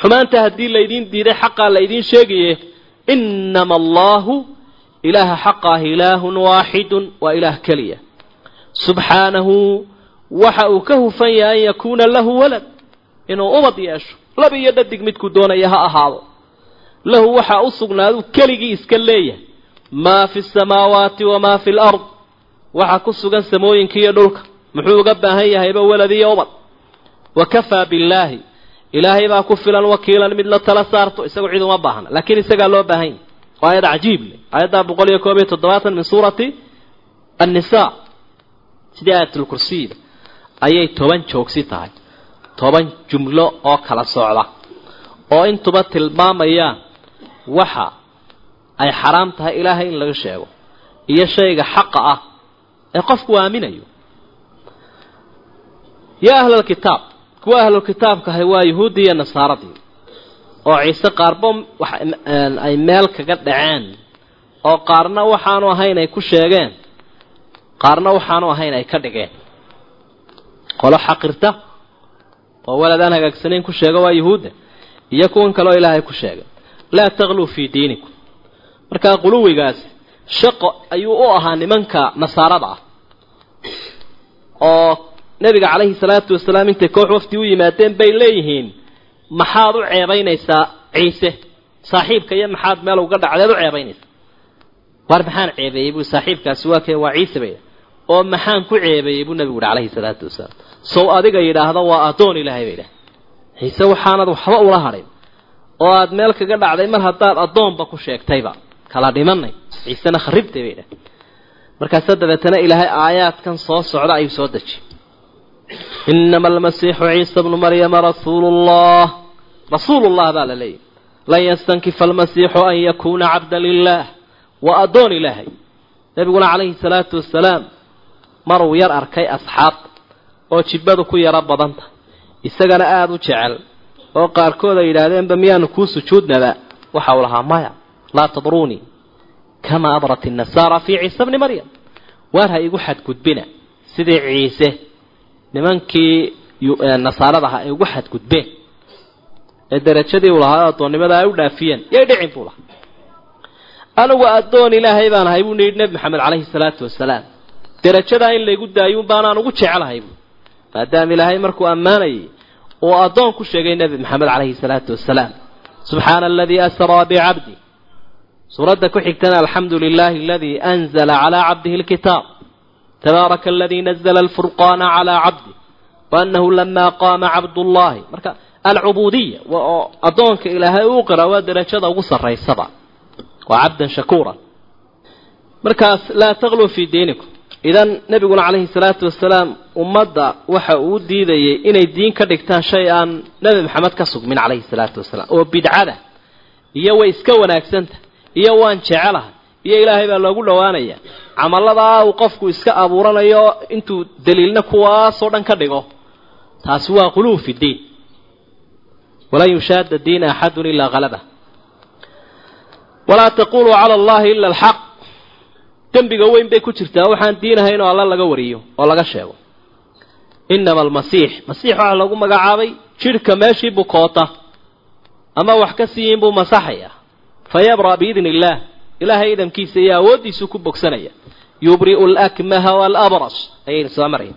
Xumaanta haddii laydiin diiday xaqaa laydiin sheegaye inama allahu ilaaha xaqaah ilaahun waaxidun waa ilaah keliya. Subxaanahu waxa uu ka hufan yahay an yakuuna lahu walad. Inuu ubad yeesho. Laba iyo dhadig midku doonaya ha ahaado. Lahu waxaa u sugnaadu keligii iska leeyahay. Maa fi samaawaati wamaa fi lard waxa ku sugan samooyinka iyo dhulka. Muxuu uga baahan yahayba walad iyo ubad wa kafaa billaahi. Ilaahay baa ku filan wakiilan mid la tala saarto isagu cid uma baahna. Laakiin isagaa loo baahan yahay. Waa aayad cajiib leh. Aayadda boqol iyo koob iyo toddobaatan min suurati annisa sidii aayatulkursiyiba ayay toban joogsi tahay. Toban jumlo oo kala socda. Oo intuba tilmaamayaan waxa ay xaraam tahay ilaahay in laga sheego. Iyo shayga xaqa ah ee qofku aaminayo. Yaa ahlalkitaab kuwa ahlulkitaabkahay waa yuhuuddii iyo nasaaradii oo ciise qaarba ay meel kaga dhaceen oo qaarna waxaanu ahayn ay ku sheegeen qaarna waxaanu ahayn ay ka dhigeen. Qolo xaqirta oo waladaan hagaagsanayn ku sheega waa yuhuudda iyo kuwan kaleoo ilaahay ku sheegay laa takluu fii diinikum. Markaa quluwigaasi shaqo ayuu u ahaa nimanka nasaarada ah oo nebiga calayhi salaatu wasalaam intay koox wafti u yimaadeen bay leeyihiin maxaad u ceebaynaysaa ciise? saaxiibka iyo maxaad meel uga dhacdeed u ceebaynaysaa? Waar maxaan ceebeeyey buu saaxiibkaasi waa kee waa ciise bay. Oo maxaan ku ceebeeyey buu nebigu uhi calayhi salaatu wasalaam. Sow adiga yidhaahda waa addoon ilaahay bay idhaah ciise waxaanad waxba ula hadhin. Oo aad meel kaga dhacday mar haddaad addoonba ku sheegtayba. Kala dhimanay. Ciisena kharibtay bay idhaah markaasa dabeetana ilaahay aayaadkan soo socda ayuu soo dejiyey inama almasiixu ciisa bnu maryama rasuulu llah rasuulu llah baa la leeyahy lan yastankifa almasiixu an yakuuna cabda lilah waa addoon ilaahay. Nebiguna calayhi salaatu wasalaam maruu yar arkay asxaab oo jibbadu ku yaro badanta. Isagana aada u jecel oo qaarkood ay yidhaahdeenba miyaanu kuu sujuudnaba? Waxa uu lahaa maya laa tadruunii kama adrat innasaara fii ciise bni maryam waar ha igu xadgudbina sidii ciise nimankii nasaarada ahaa ay ugu xadgudbeen ee darajadii uu lahaa addoonnimada ay u dhaafiyeen yay dhicin buu lahaa anigu addoon ilaahay baan ahay buu yidhi nebi maxamed calayhi salaatu wasalaam derajadaa in laygu daayuun baanaan ugu jecelahay buu maadaama ilaahay markuu ammaanayay uu addoon ku sheegay nebi maxamed calayhi salaatu wasalaam subxaana aladii asraa bicabdi suuradda ku xigtana alxamdu lilaahi aladii anzala calaa cabdihi alkitaab. Tabaaraka aladii nazla alfurqaana calaa cabdi waanahu lamaa qaama cabdullaahi marka alcubuudiya oo addoonka ilaahay uu qira waa derajada ugu sarraysaba. Waa cabdan shakuuran. Markaas laa takluu fii diinikum. Idan nebiguna calayhi salaatu wasalaam ummadda waxa uu diidayay inay diin ka dhigtaan shay aan nebi maxamed ka sugmin calayhi salaatu wasalaam oo bidcada iyo way iska wanaagsanta iyo waan jecelahay. Iyo ilaahay baa loogu dhowaanaya. Camalladaa uu qofku iska abuuranayo intuu daliilna kuwaasoo dhan ka dhigo. Taasi waa quluub fi ddiin walan yushaada diina axadun ilaa halaba walaa taquluu cala allahi ila alxaq. Dembiga weyn bay ku jirtaa. Waxaan diinahayn oo alla laga wariyo oo laga sheego. Inama almasiix. Masiix waxaa lagu magacaabay jidhka meeshii bukoota ama wax ka siiyin buu masaxaya fa yabra' biidni illaah ilaahay idamkiisa iyo awooddiisuu ku bogsanaya yubri'u alakmaha waalabras ayaynu soo maraya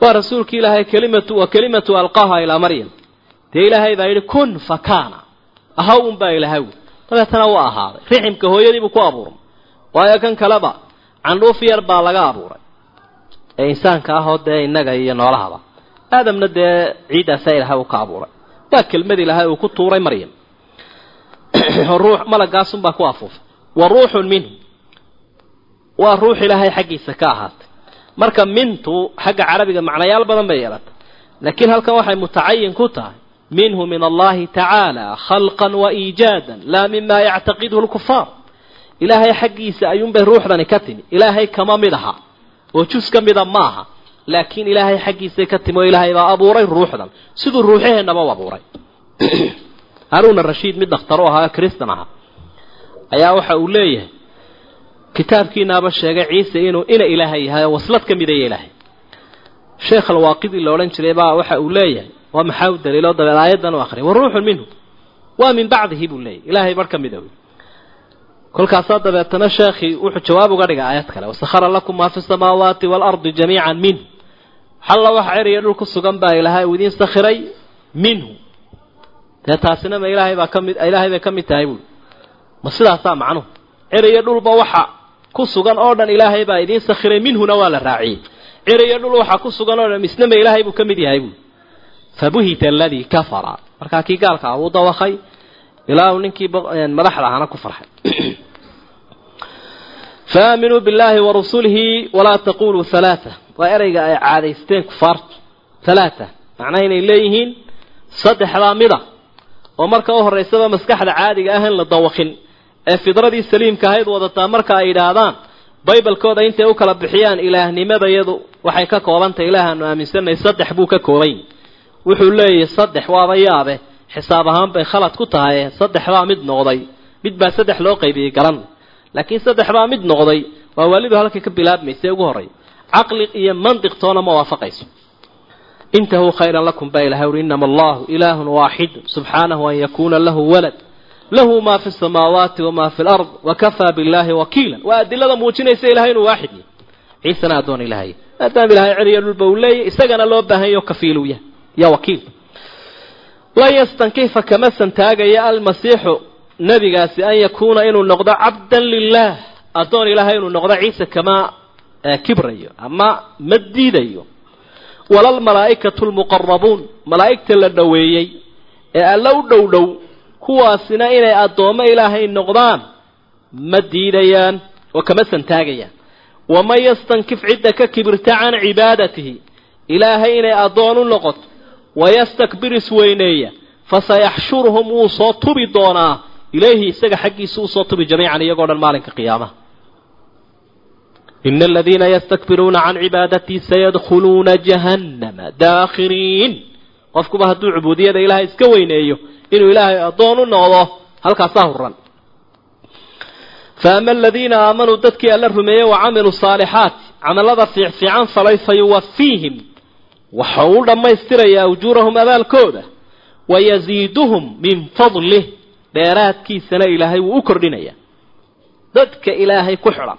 waa rasuulki ilaahay kelimatu wa kelimatu alqaaha ilaa maryam dee ilaahay baa yidhi kun fa kaana ahaw unbaa ilahaw dabeetana waa ahaaday riximka hooyadiibuu ku abuuray waayo kan kaleba candhuuf yar baa laga abuuray ee insaanka ah oo dee innaga iyo noolahaba aadamna dee ciiddaasaa ilaahay uu ka abuuray waa kelmad ilaahay uu ku tuuray maryam ruux malagaasunbaa ku afuufay. Wa ruuxun minhu. Waa ruux ilaahay xaggiisa ka ahaatay. Marka mintu xagga carabiga macnayaal badan bay yeelatay laakiin halkan waxay mutacayin ku tahay. Minhu min allahi tacaala khalqan wa iijaadan laa mima yactaqidhu lkufaar ilaahay xaggiisa ayuunbay ruuxdani ka timi. Ilaahay kama mid aha oo jus ka mida maaha laakiin ilaahay xaggiisay ka timi oo ilaahay baa abuuray ruuxdan. Siduu ruuxaheennaba u abuuray haruuna rashiid mid dhakhtar u ahaa kristan ahaa ayaa waxa uu leeyahay kitaabkiinaaba sheegay ciise inuu ina ilaahay yahay oo waslad ka midaya ilaahay. Sheekh alwaaqidi la odhan jiray baa waxa uu leeyahay waa maxaa u daliilo dabeed? Aayaddan u akhriyay wa ruuxun minhu. Waa min bacdihi buu leeyahy ilaahay bar ka mida kolkaasaa dabeetana sheekhii wuxuu jawaab uga dhigay aayad kale. Wasakhara lakum maa fi samaawaati waalardi jamiican minhu. Xalla waxa ceriya dhul ku sugan baa ilaahay uu idiin sakhiray minhu dee taasina ma ilaahay baa ka ilaahay bay ka mid tahay buui ma sidaasaa macnuhu ceriya dhulba waxa ku sugan oo dhan ilaahay baa idiin sakhiray minhuna waa la raaciyey. Ceriya dhul waxa ku sugan oo dhan misna ma ilaahay buu ka mid yahay buui fabuhita aladii kafara. Markaa kii gaalka ah wuu dawakay ilaa uu ninkii madaxda ahana ku farxay. Faaminuu billaahi wa rasulihi walaa taquluu halaata waa ereyga ay caadaysteen kufaartu halaata macnaha inay leeyihiin saddexdaa mida oo marka u horraysaba maskaxda caadiga ah in la dawakin ee fidradii saliimka ahayd wadataa marka ay yidhaahdaan baybalkooda intay u kala bixiyaan ilaahnimadayadu waxay ka koobantahay ilaahaanu aaminsanay saddex buu ka koobayn. Wuxuu leeyahay saddex waaba yaabe xisaab ahaan bay khalad ku tahay saddex baa mid noqday mid baa saddex loo qaybiyey garan. Laakiin saddex baa mid noqday waa walidu halka ka bilaabmaysa ugu horey caqli iyo mandiq toona ma waafaqayso intahuu khayran lakum baa ilahay uri inama allahu ilaahun waaxidun subxaanahu an yakuuna lahu walad lahu maa fi samaawaati wamaa fi lard wakafaa billahi wakiila waa adilada muujinaysa ilahay inuu waaxid yahy ciisana addoon ilahay maadaama ilahay celiya dhulba uu leeyahy isagana loo baahanyayo kafiilu yah ya wakiil. Lan yastankifa kama santaagaya almasiixu nebigaasi an yakuuna inuu noqdo cabdan lilah addoon ilaahay inuu noqdo ciise kama kibrayo ama ma diidayo walalmalaa'ikatu lmuqarabuun malaa'igta la dhoweeyey ee alla u dhow dhow kuwaasina inay addoommo ilaahay noqdaan ma diidayaan oo kama santaagayaan. Waman yastankif cidda ka kibirta can cibaadatihi ilaahay inay addoon u noqoto wayastakbir isweyneeya fasayaxshuruhum wuu soo tubi doonaa ilayhi isaga xaggiisa uu soo tubi jamiican iyagoo dhan maalinka qiyaamaha ina aladiina yastakbiruuna can cibaadatii sayadkhuluuna jahannama daakhiriin qofkuba hadduu cubuudiyada ilaahay iska weyneeyo inuu ilaahay addoon u noqdo halkaasaa huran faama aladiina aamanuu dadkii alla rumeeyey wa camiluu saalixaati camalada fiicfiican falay fa yuwafiihim waxa uu dhammaystirayaa ujuurahum abaalkooda wayasiiduhum min fadlih dheeraadkiisana ilaahay wuu u kordhinayaa dadka ilaahay ku xidhan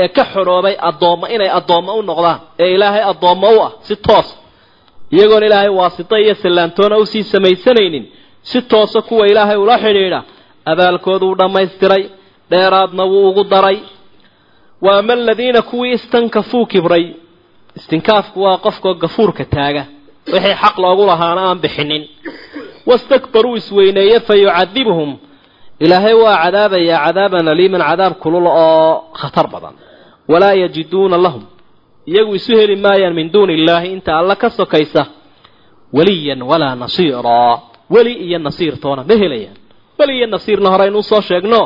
ee ka xidhoobay addoommo inay addoommo u noqdaan ee ilaahay addoommo u ah si toos. Iyagoon ilaahay waasito iyo sallaantoona u sii samaysanaynin si toosa kuwa ilaahay ula xidhiidha. Abaalkooduu dhammaystiray dheeraadna wuu ugu daray. Wa ama aladiina kuwii istankafuu kibray? Istinkaafku waa qofkoo gafuurka taaga. Wixii xaq loogu lahaana aan bixinin. Wastakbaruu isweyneeye fa yucadibuhum ilaahay waa cadaabayaa cadaaban aliiman cadaab kulul oo khatar badan. Walaa yajiduuna lahum. Iyagu isu heli maayaan min duuni illaahi inta alla ka sokaysa weliyan walaa nasiiraa weli iyo nasiir toona ma helayaan. Weli iyo nasiirna horeynu u soo sheegno.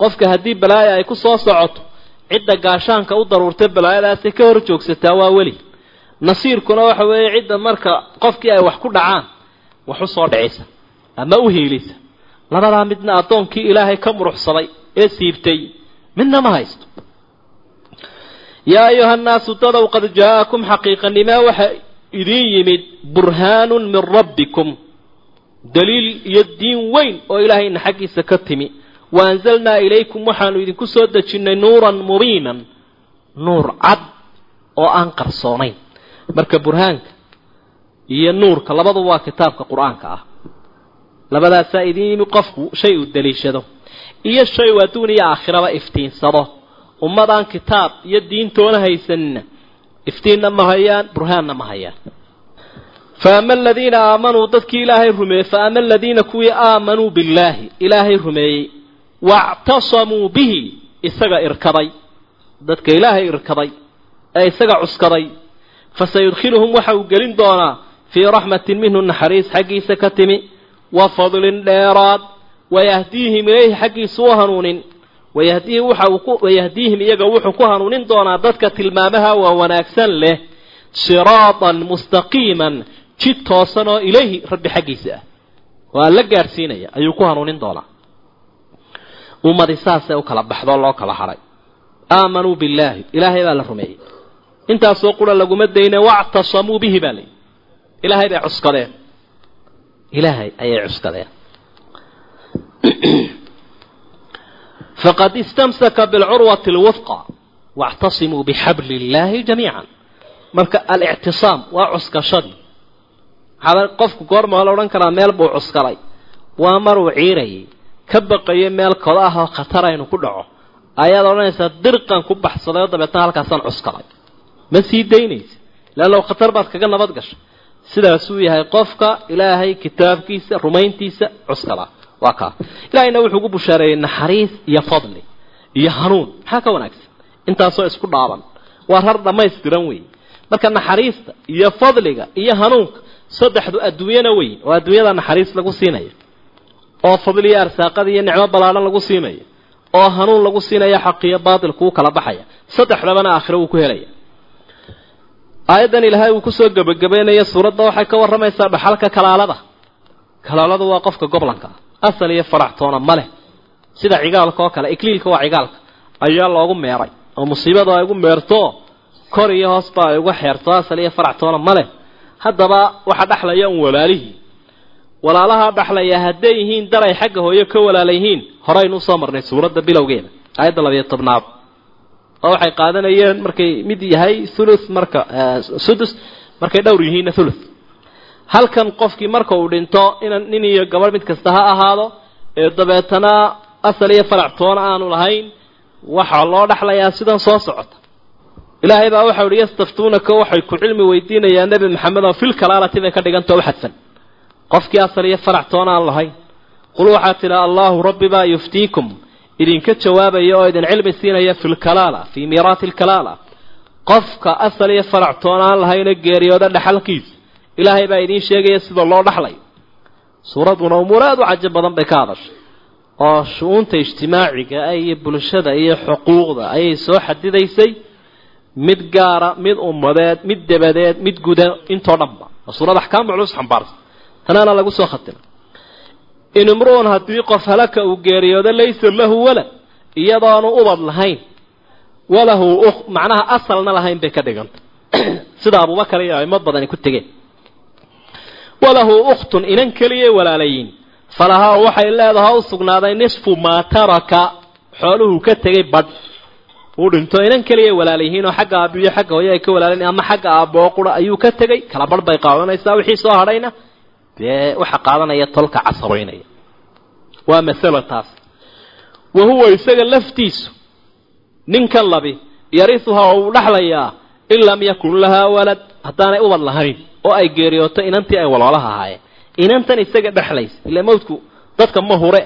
Qofka haddii balaaya ay ku soo socoto cidda gaashaanka u daruurtay balaayadaasi ka hor joogsataa waa weli. Nasiirkuna waxa weeye cidda marka qofkii ay wax ku dhacaan wax u soo dhicisa ama u hiilisa labadaa midna addoonkii ilaahay ka muruxsaday ee siibtay midna ma haysto. Yaa ayuha nnaasu dadow qad jaa-akum xaqiiqanimaa waxa idiin yimid burhaanun min rabbikum. Daliil iyo diin weyn oo ilaahayna xaggiisa ka timi. Wa anzalnaa ilaykum waxaanu idinku soo dejinnay nuuran mubiinan nuur cad oo aan qarsoonayn. Marka burhaanka iyo nuurka labadu waa kitaabka qur'aanka ah labadaasaa idiin yimi qofku shay uu daliishado iyo shay uu adduun iyo aakhiraba iftiinsado. Ummadaan kitaab iyo diintoona haysanina iftiinna ma hayaan burhaanna ma hayaan. Fa ama aladiina aamanuu dadkii ilaahay rumeeyey fa ama aladiina kuwii aamanuu billaahi ilaahay rumeeyey. Wactasamuu bihi isaga irkaday dadka ilaahay irkaday ee isaga cuskaday. Fasayudkhiluhum waxa uu gelin doonaa fii raxmatin minhu naxariis xaggiisa ka timi wa fadlin dheeraad. Wayahdiihim ilayhi xaggiisa u hanuunin. Wayahdiihi waxa uu ku wayahdiihim iyaga wuxuu ku hanuunin doonaa dadka tilmaamaha waa wanaagsan leh siraatan mustaqiiman jid toosan oo ilayhi rabbi xaggiisa ah. Waa la gaadhsiinaya ayuu ku hanuunin doonaa. Ummadi saasay u kala baxdoo loo kala hadhay aamanuu billaahi ilaahay baa la rumeeyey. Intaasoo qura laguma dayne wactasamuu bihi baa layidhi ilaahay bay cuskadeen ilaahay ayay cuskadeen faqad istamsaka bilcurwati alwufqa wactasimuu bixabli illaahi jamiican marka alictisaam waa cuskashadii waxaaba qofku goormaa la odhan karaa meel buu cuskaday waa maruu ciirayay ka baqayay meel kodo ah oo khatara inuu ku dhaco ayaad odhanaysaa dirqan ku baxsaday oo dabeetna halkaasaan cuskaday ma sii daynaysa leanno khatar baad kaga nabad gashay sidaasuu yahay qofka ilaahay kitaabkiisa rumayntiisa cuskada. Waa kaa ilaahayna wuxuu ugu bushaareeyey naxariis iyo fadli iyo hanuun. Maxaa ka wanaagsan? Intaasoo isku dhaaban. Waa rar dhammaystiran weeye marka naxariista iyo fadliga iyo hanuunka saddexdu adduunyana weyn oo adduunyada naxariis lagu siinaya oo fadliyo arsaaqada iyo nicmo ballaadhan lagu siinaya oo hanuun lagu siinaya xaq iyo baatil kuu kala baxaya saddexdabana aakhiro wuu ku helaya aayaddan ilaahay uu ku soo gebagabeynaya suuradda waxay ka warramaysaa dhaxalka kalaalada. Kalaaladu waa qofka goblanka asal iyo faraxtoona ma leh. Sida cigaalka oo kale ikliilka waa cigaalka. Ayaa loogu meeray oo musiibadu ay ugu meerto kor iyo hoosba ay uga xeerto asal iyo faraxtoona ma leh. Haddaba waxa dhexlaya un walaalihii walaalaha dhexlaya hadday yihiin daray xagga hooyo ka walaala yihiin horaynu u soo marnay suuradda bilowgeeda. Aayadda labiyo tobnaad oo waxay qaadanayeen markay mid yahay thuluth marka sudus markay dhowr yihiinna thuluth. Halkan qofkii marka uu dhinto inan nin iyo gabadh mid kasta ha ahaado ee dabeetana asal iyo faractoona aanu lahayn waxaa loo dhexlayaa sidan soo socota. Ilaahay baa waxau ihi yastaftuunaka waxay ku cilmi weydiinayaan nebi maxamed oo fil kalaalati bay ka u xadfan. Qofkii asal iyo faractoona aan lahayn. Qul waxaa tidhi allahu rabbi baa yuftiikum idinka jawaabaya oo idin cilmi siinaya fi lkalaala fii miiraati lkalaala qofka asal iyo faractoona aan lahayno geeriyooda dhexalkiisa ilaahay baa idiin sheegaya sida loo dhexlayo suuradduna umuur aada u cajo badan bay ka hadashay. Oo shu-uunta ijtimaaciga ah iyo bulshada iyo xuquuqda ayay soo xadidaysay mid gaara mid ummadeed mid dabadeed mid guda intoo dhanba. Waa suurad axkaam culus xambaarsan. Tanaana lagu soo khatimay in imru'un haddii qof halaka uu geeriyoodo laysa lahu walad iyadoonu ubad lahayn. Walahu macnaha asalna lahayn bay ka dhigantay sida abubakar iyo aimo badani ku tegeen. Walahu ukhtun inan keliyay walaalayiin. Falahaa waxay leedaha u sugnaaday nisfu maa taraka. Xooluhuu ka tegay badh uu dhinto inan keliyay walaalayihiin oo xagga aabiyo xagga hooyo ay ka walaalayn ama xagga aaboo qura ayuu ka tegay. Kala badh bay qaadanaysaa wixii soo hadhayna dee waxa qaadanaya tolka casabaynaya waa masalo taas. Wa huwa isaga laftiisu ninkan labi yarihuhaa uu dhexlayaa in lam yakun lahaa walad haddaanay ubad lahayn oo ay geeriyooto inantii ay waloolaha ahaayeen. Inantan isaga dhexlaysa ila mawdku dadka ma hure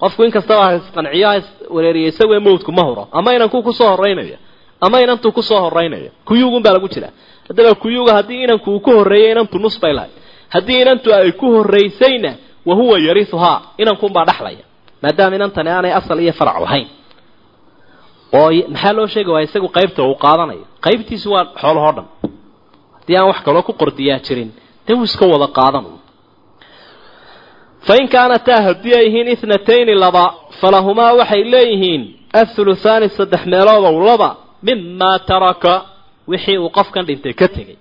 qofku in kastaba ha isqanciyo ha iswareeriya isaguo mawdku ma huro. Ama inankuu ku soo horeynaya ama inantuu ku soo horeynaya kuyuugun baa lagu jiraa haddaba kuyuuga haddii inanku uu ku horreeyay inantu nus bay lahayd haddii inantu ay ku horraysayna wa huwa yarihuhaa inankunbaa dhexlaya maadaama inantani aanay asal iyo farac lahayn oo maxaa loo sheegi waaya isagu qaybta uu qaadanayo. Qaybtiisu waa xoolahoo dhan. Haddii aan wax kaloo ku qordiyaa jirin dee wuu iska wada qaadan. Fa in kaanataa haddii ay yihiin ithnatayni laba falahumaa waxay leeyihiin athuluthaani saddex meeloodow laba mimaa taraka wixii uu qofkan dhintay ka tegey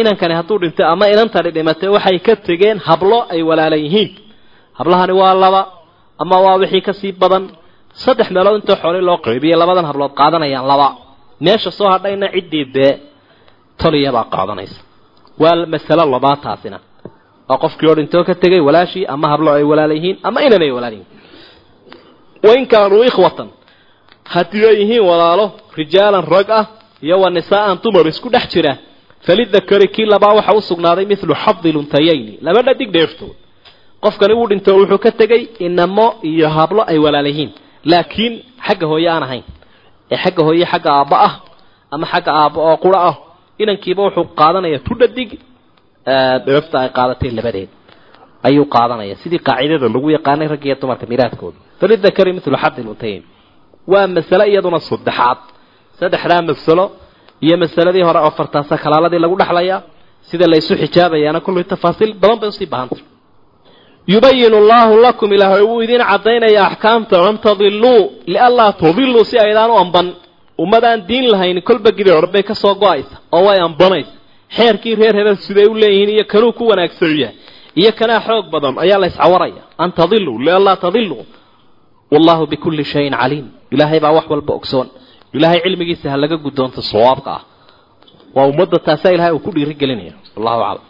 inankani hadduu dhintay ama inantani dhimatay waxay ka tegeen hablo ay walaala yihiin. Hablahani waa laba ama waa wixii ka sii badan. Saddex meelood intoo xoolay loo qaybiyay labadan hablood qaadanayaan laba. Meesha soo hadhayna ciddii dee toliyabaa qaadanaysa. Waa masalo labaa taasina waa qofkii oo dhintoo ka tegay walaashii ama hablo ay walaala yihiin ama inan ay walaala yihiin. Wain kaanuu ikhwatan haddii ay yihiin walaalo rijaalan rag ah iyo wa nisaa'an dumar isku dhex jira falidakari kii labaa waxa u sugnaaday milu xadi luntayayni laba dhadig dheeftood qofkani uu dhinto wuxuu ka tegay inamo iyo hablo ay walaala yihiin laakiin xagga hooye aan ahayn. Ee xagga hooye xagga aabba ah ama xagga aabba oo qura ah inankiiba wuxuu qaadanaya tu dhadig dheefta ay qaadatay labadeed. Ayuu qaadanaya. Sidii qaacidada lagu yaqaanay ragga iyo dumarka miraadkooda falidakari milu xadi luntayayn waa masale iyaduna saddexaad saddexdaa masalo iyo masaladii hore oo fartaasa kalaaladii lagu dhexlayaa sida la isu xijaabayaana kulli tafaasiil badan bay u sii baahantay yubayinu allaahu lakum ilaahay wuu idiin caddaynaya axkaamta an tadiluu lianlaa tudiluu si aydaan u amban. Ummadaan diin lahayn kolba gidior bay ka soo go'aysa oo way ambanaysa. Xeerkii reer hebel siday u leeyihiin iyo kanuu ku wanaagsan yahay. Iyo kanaa xoog badan ayaa la iscawaraya an tadiluu lianlaa tadiluu wallahu bikulli shayin caliim. Ilaahay baa wax walba ogsoon ilaahay cilmigiisa ha laga guddoonto sawaabka ah. Waa ummadda taasaa ilahay uu ku dhiiri gelinaya wallahu aclam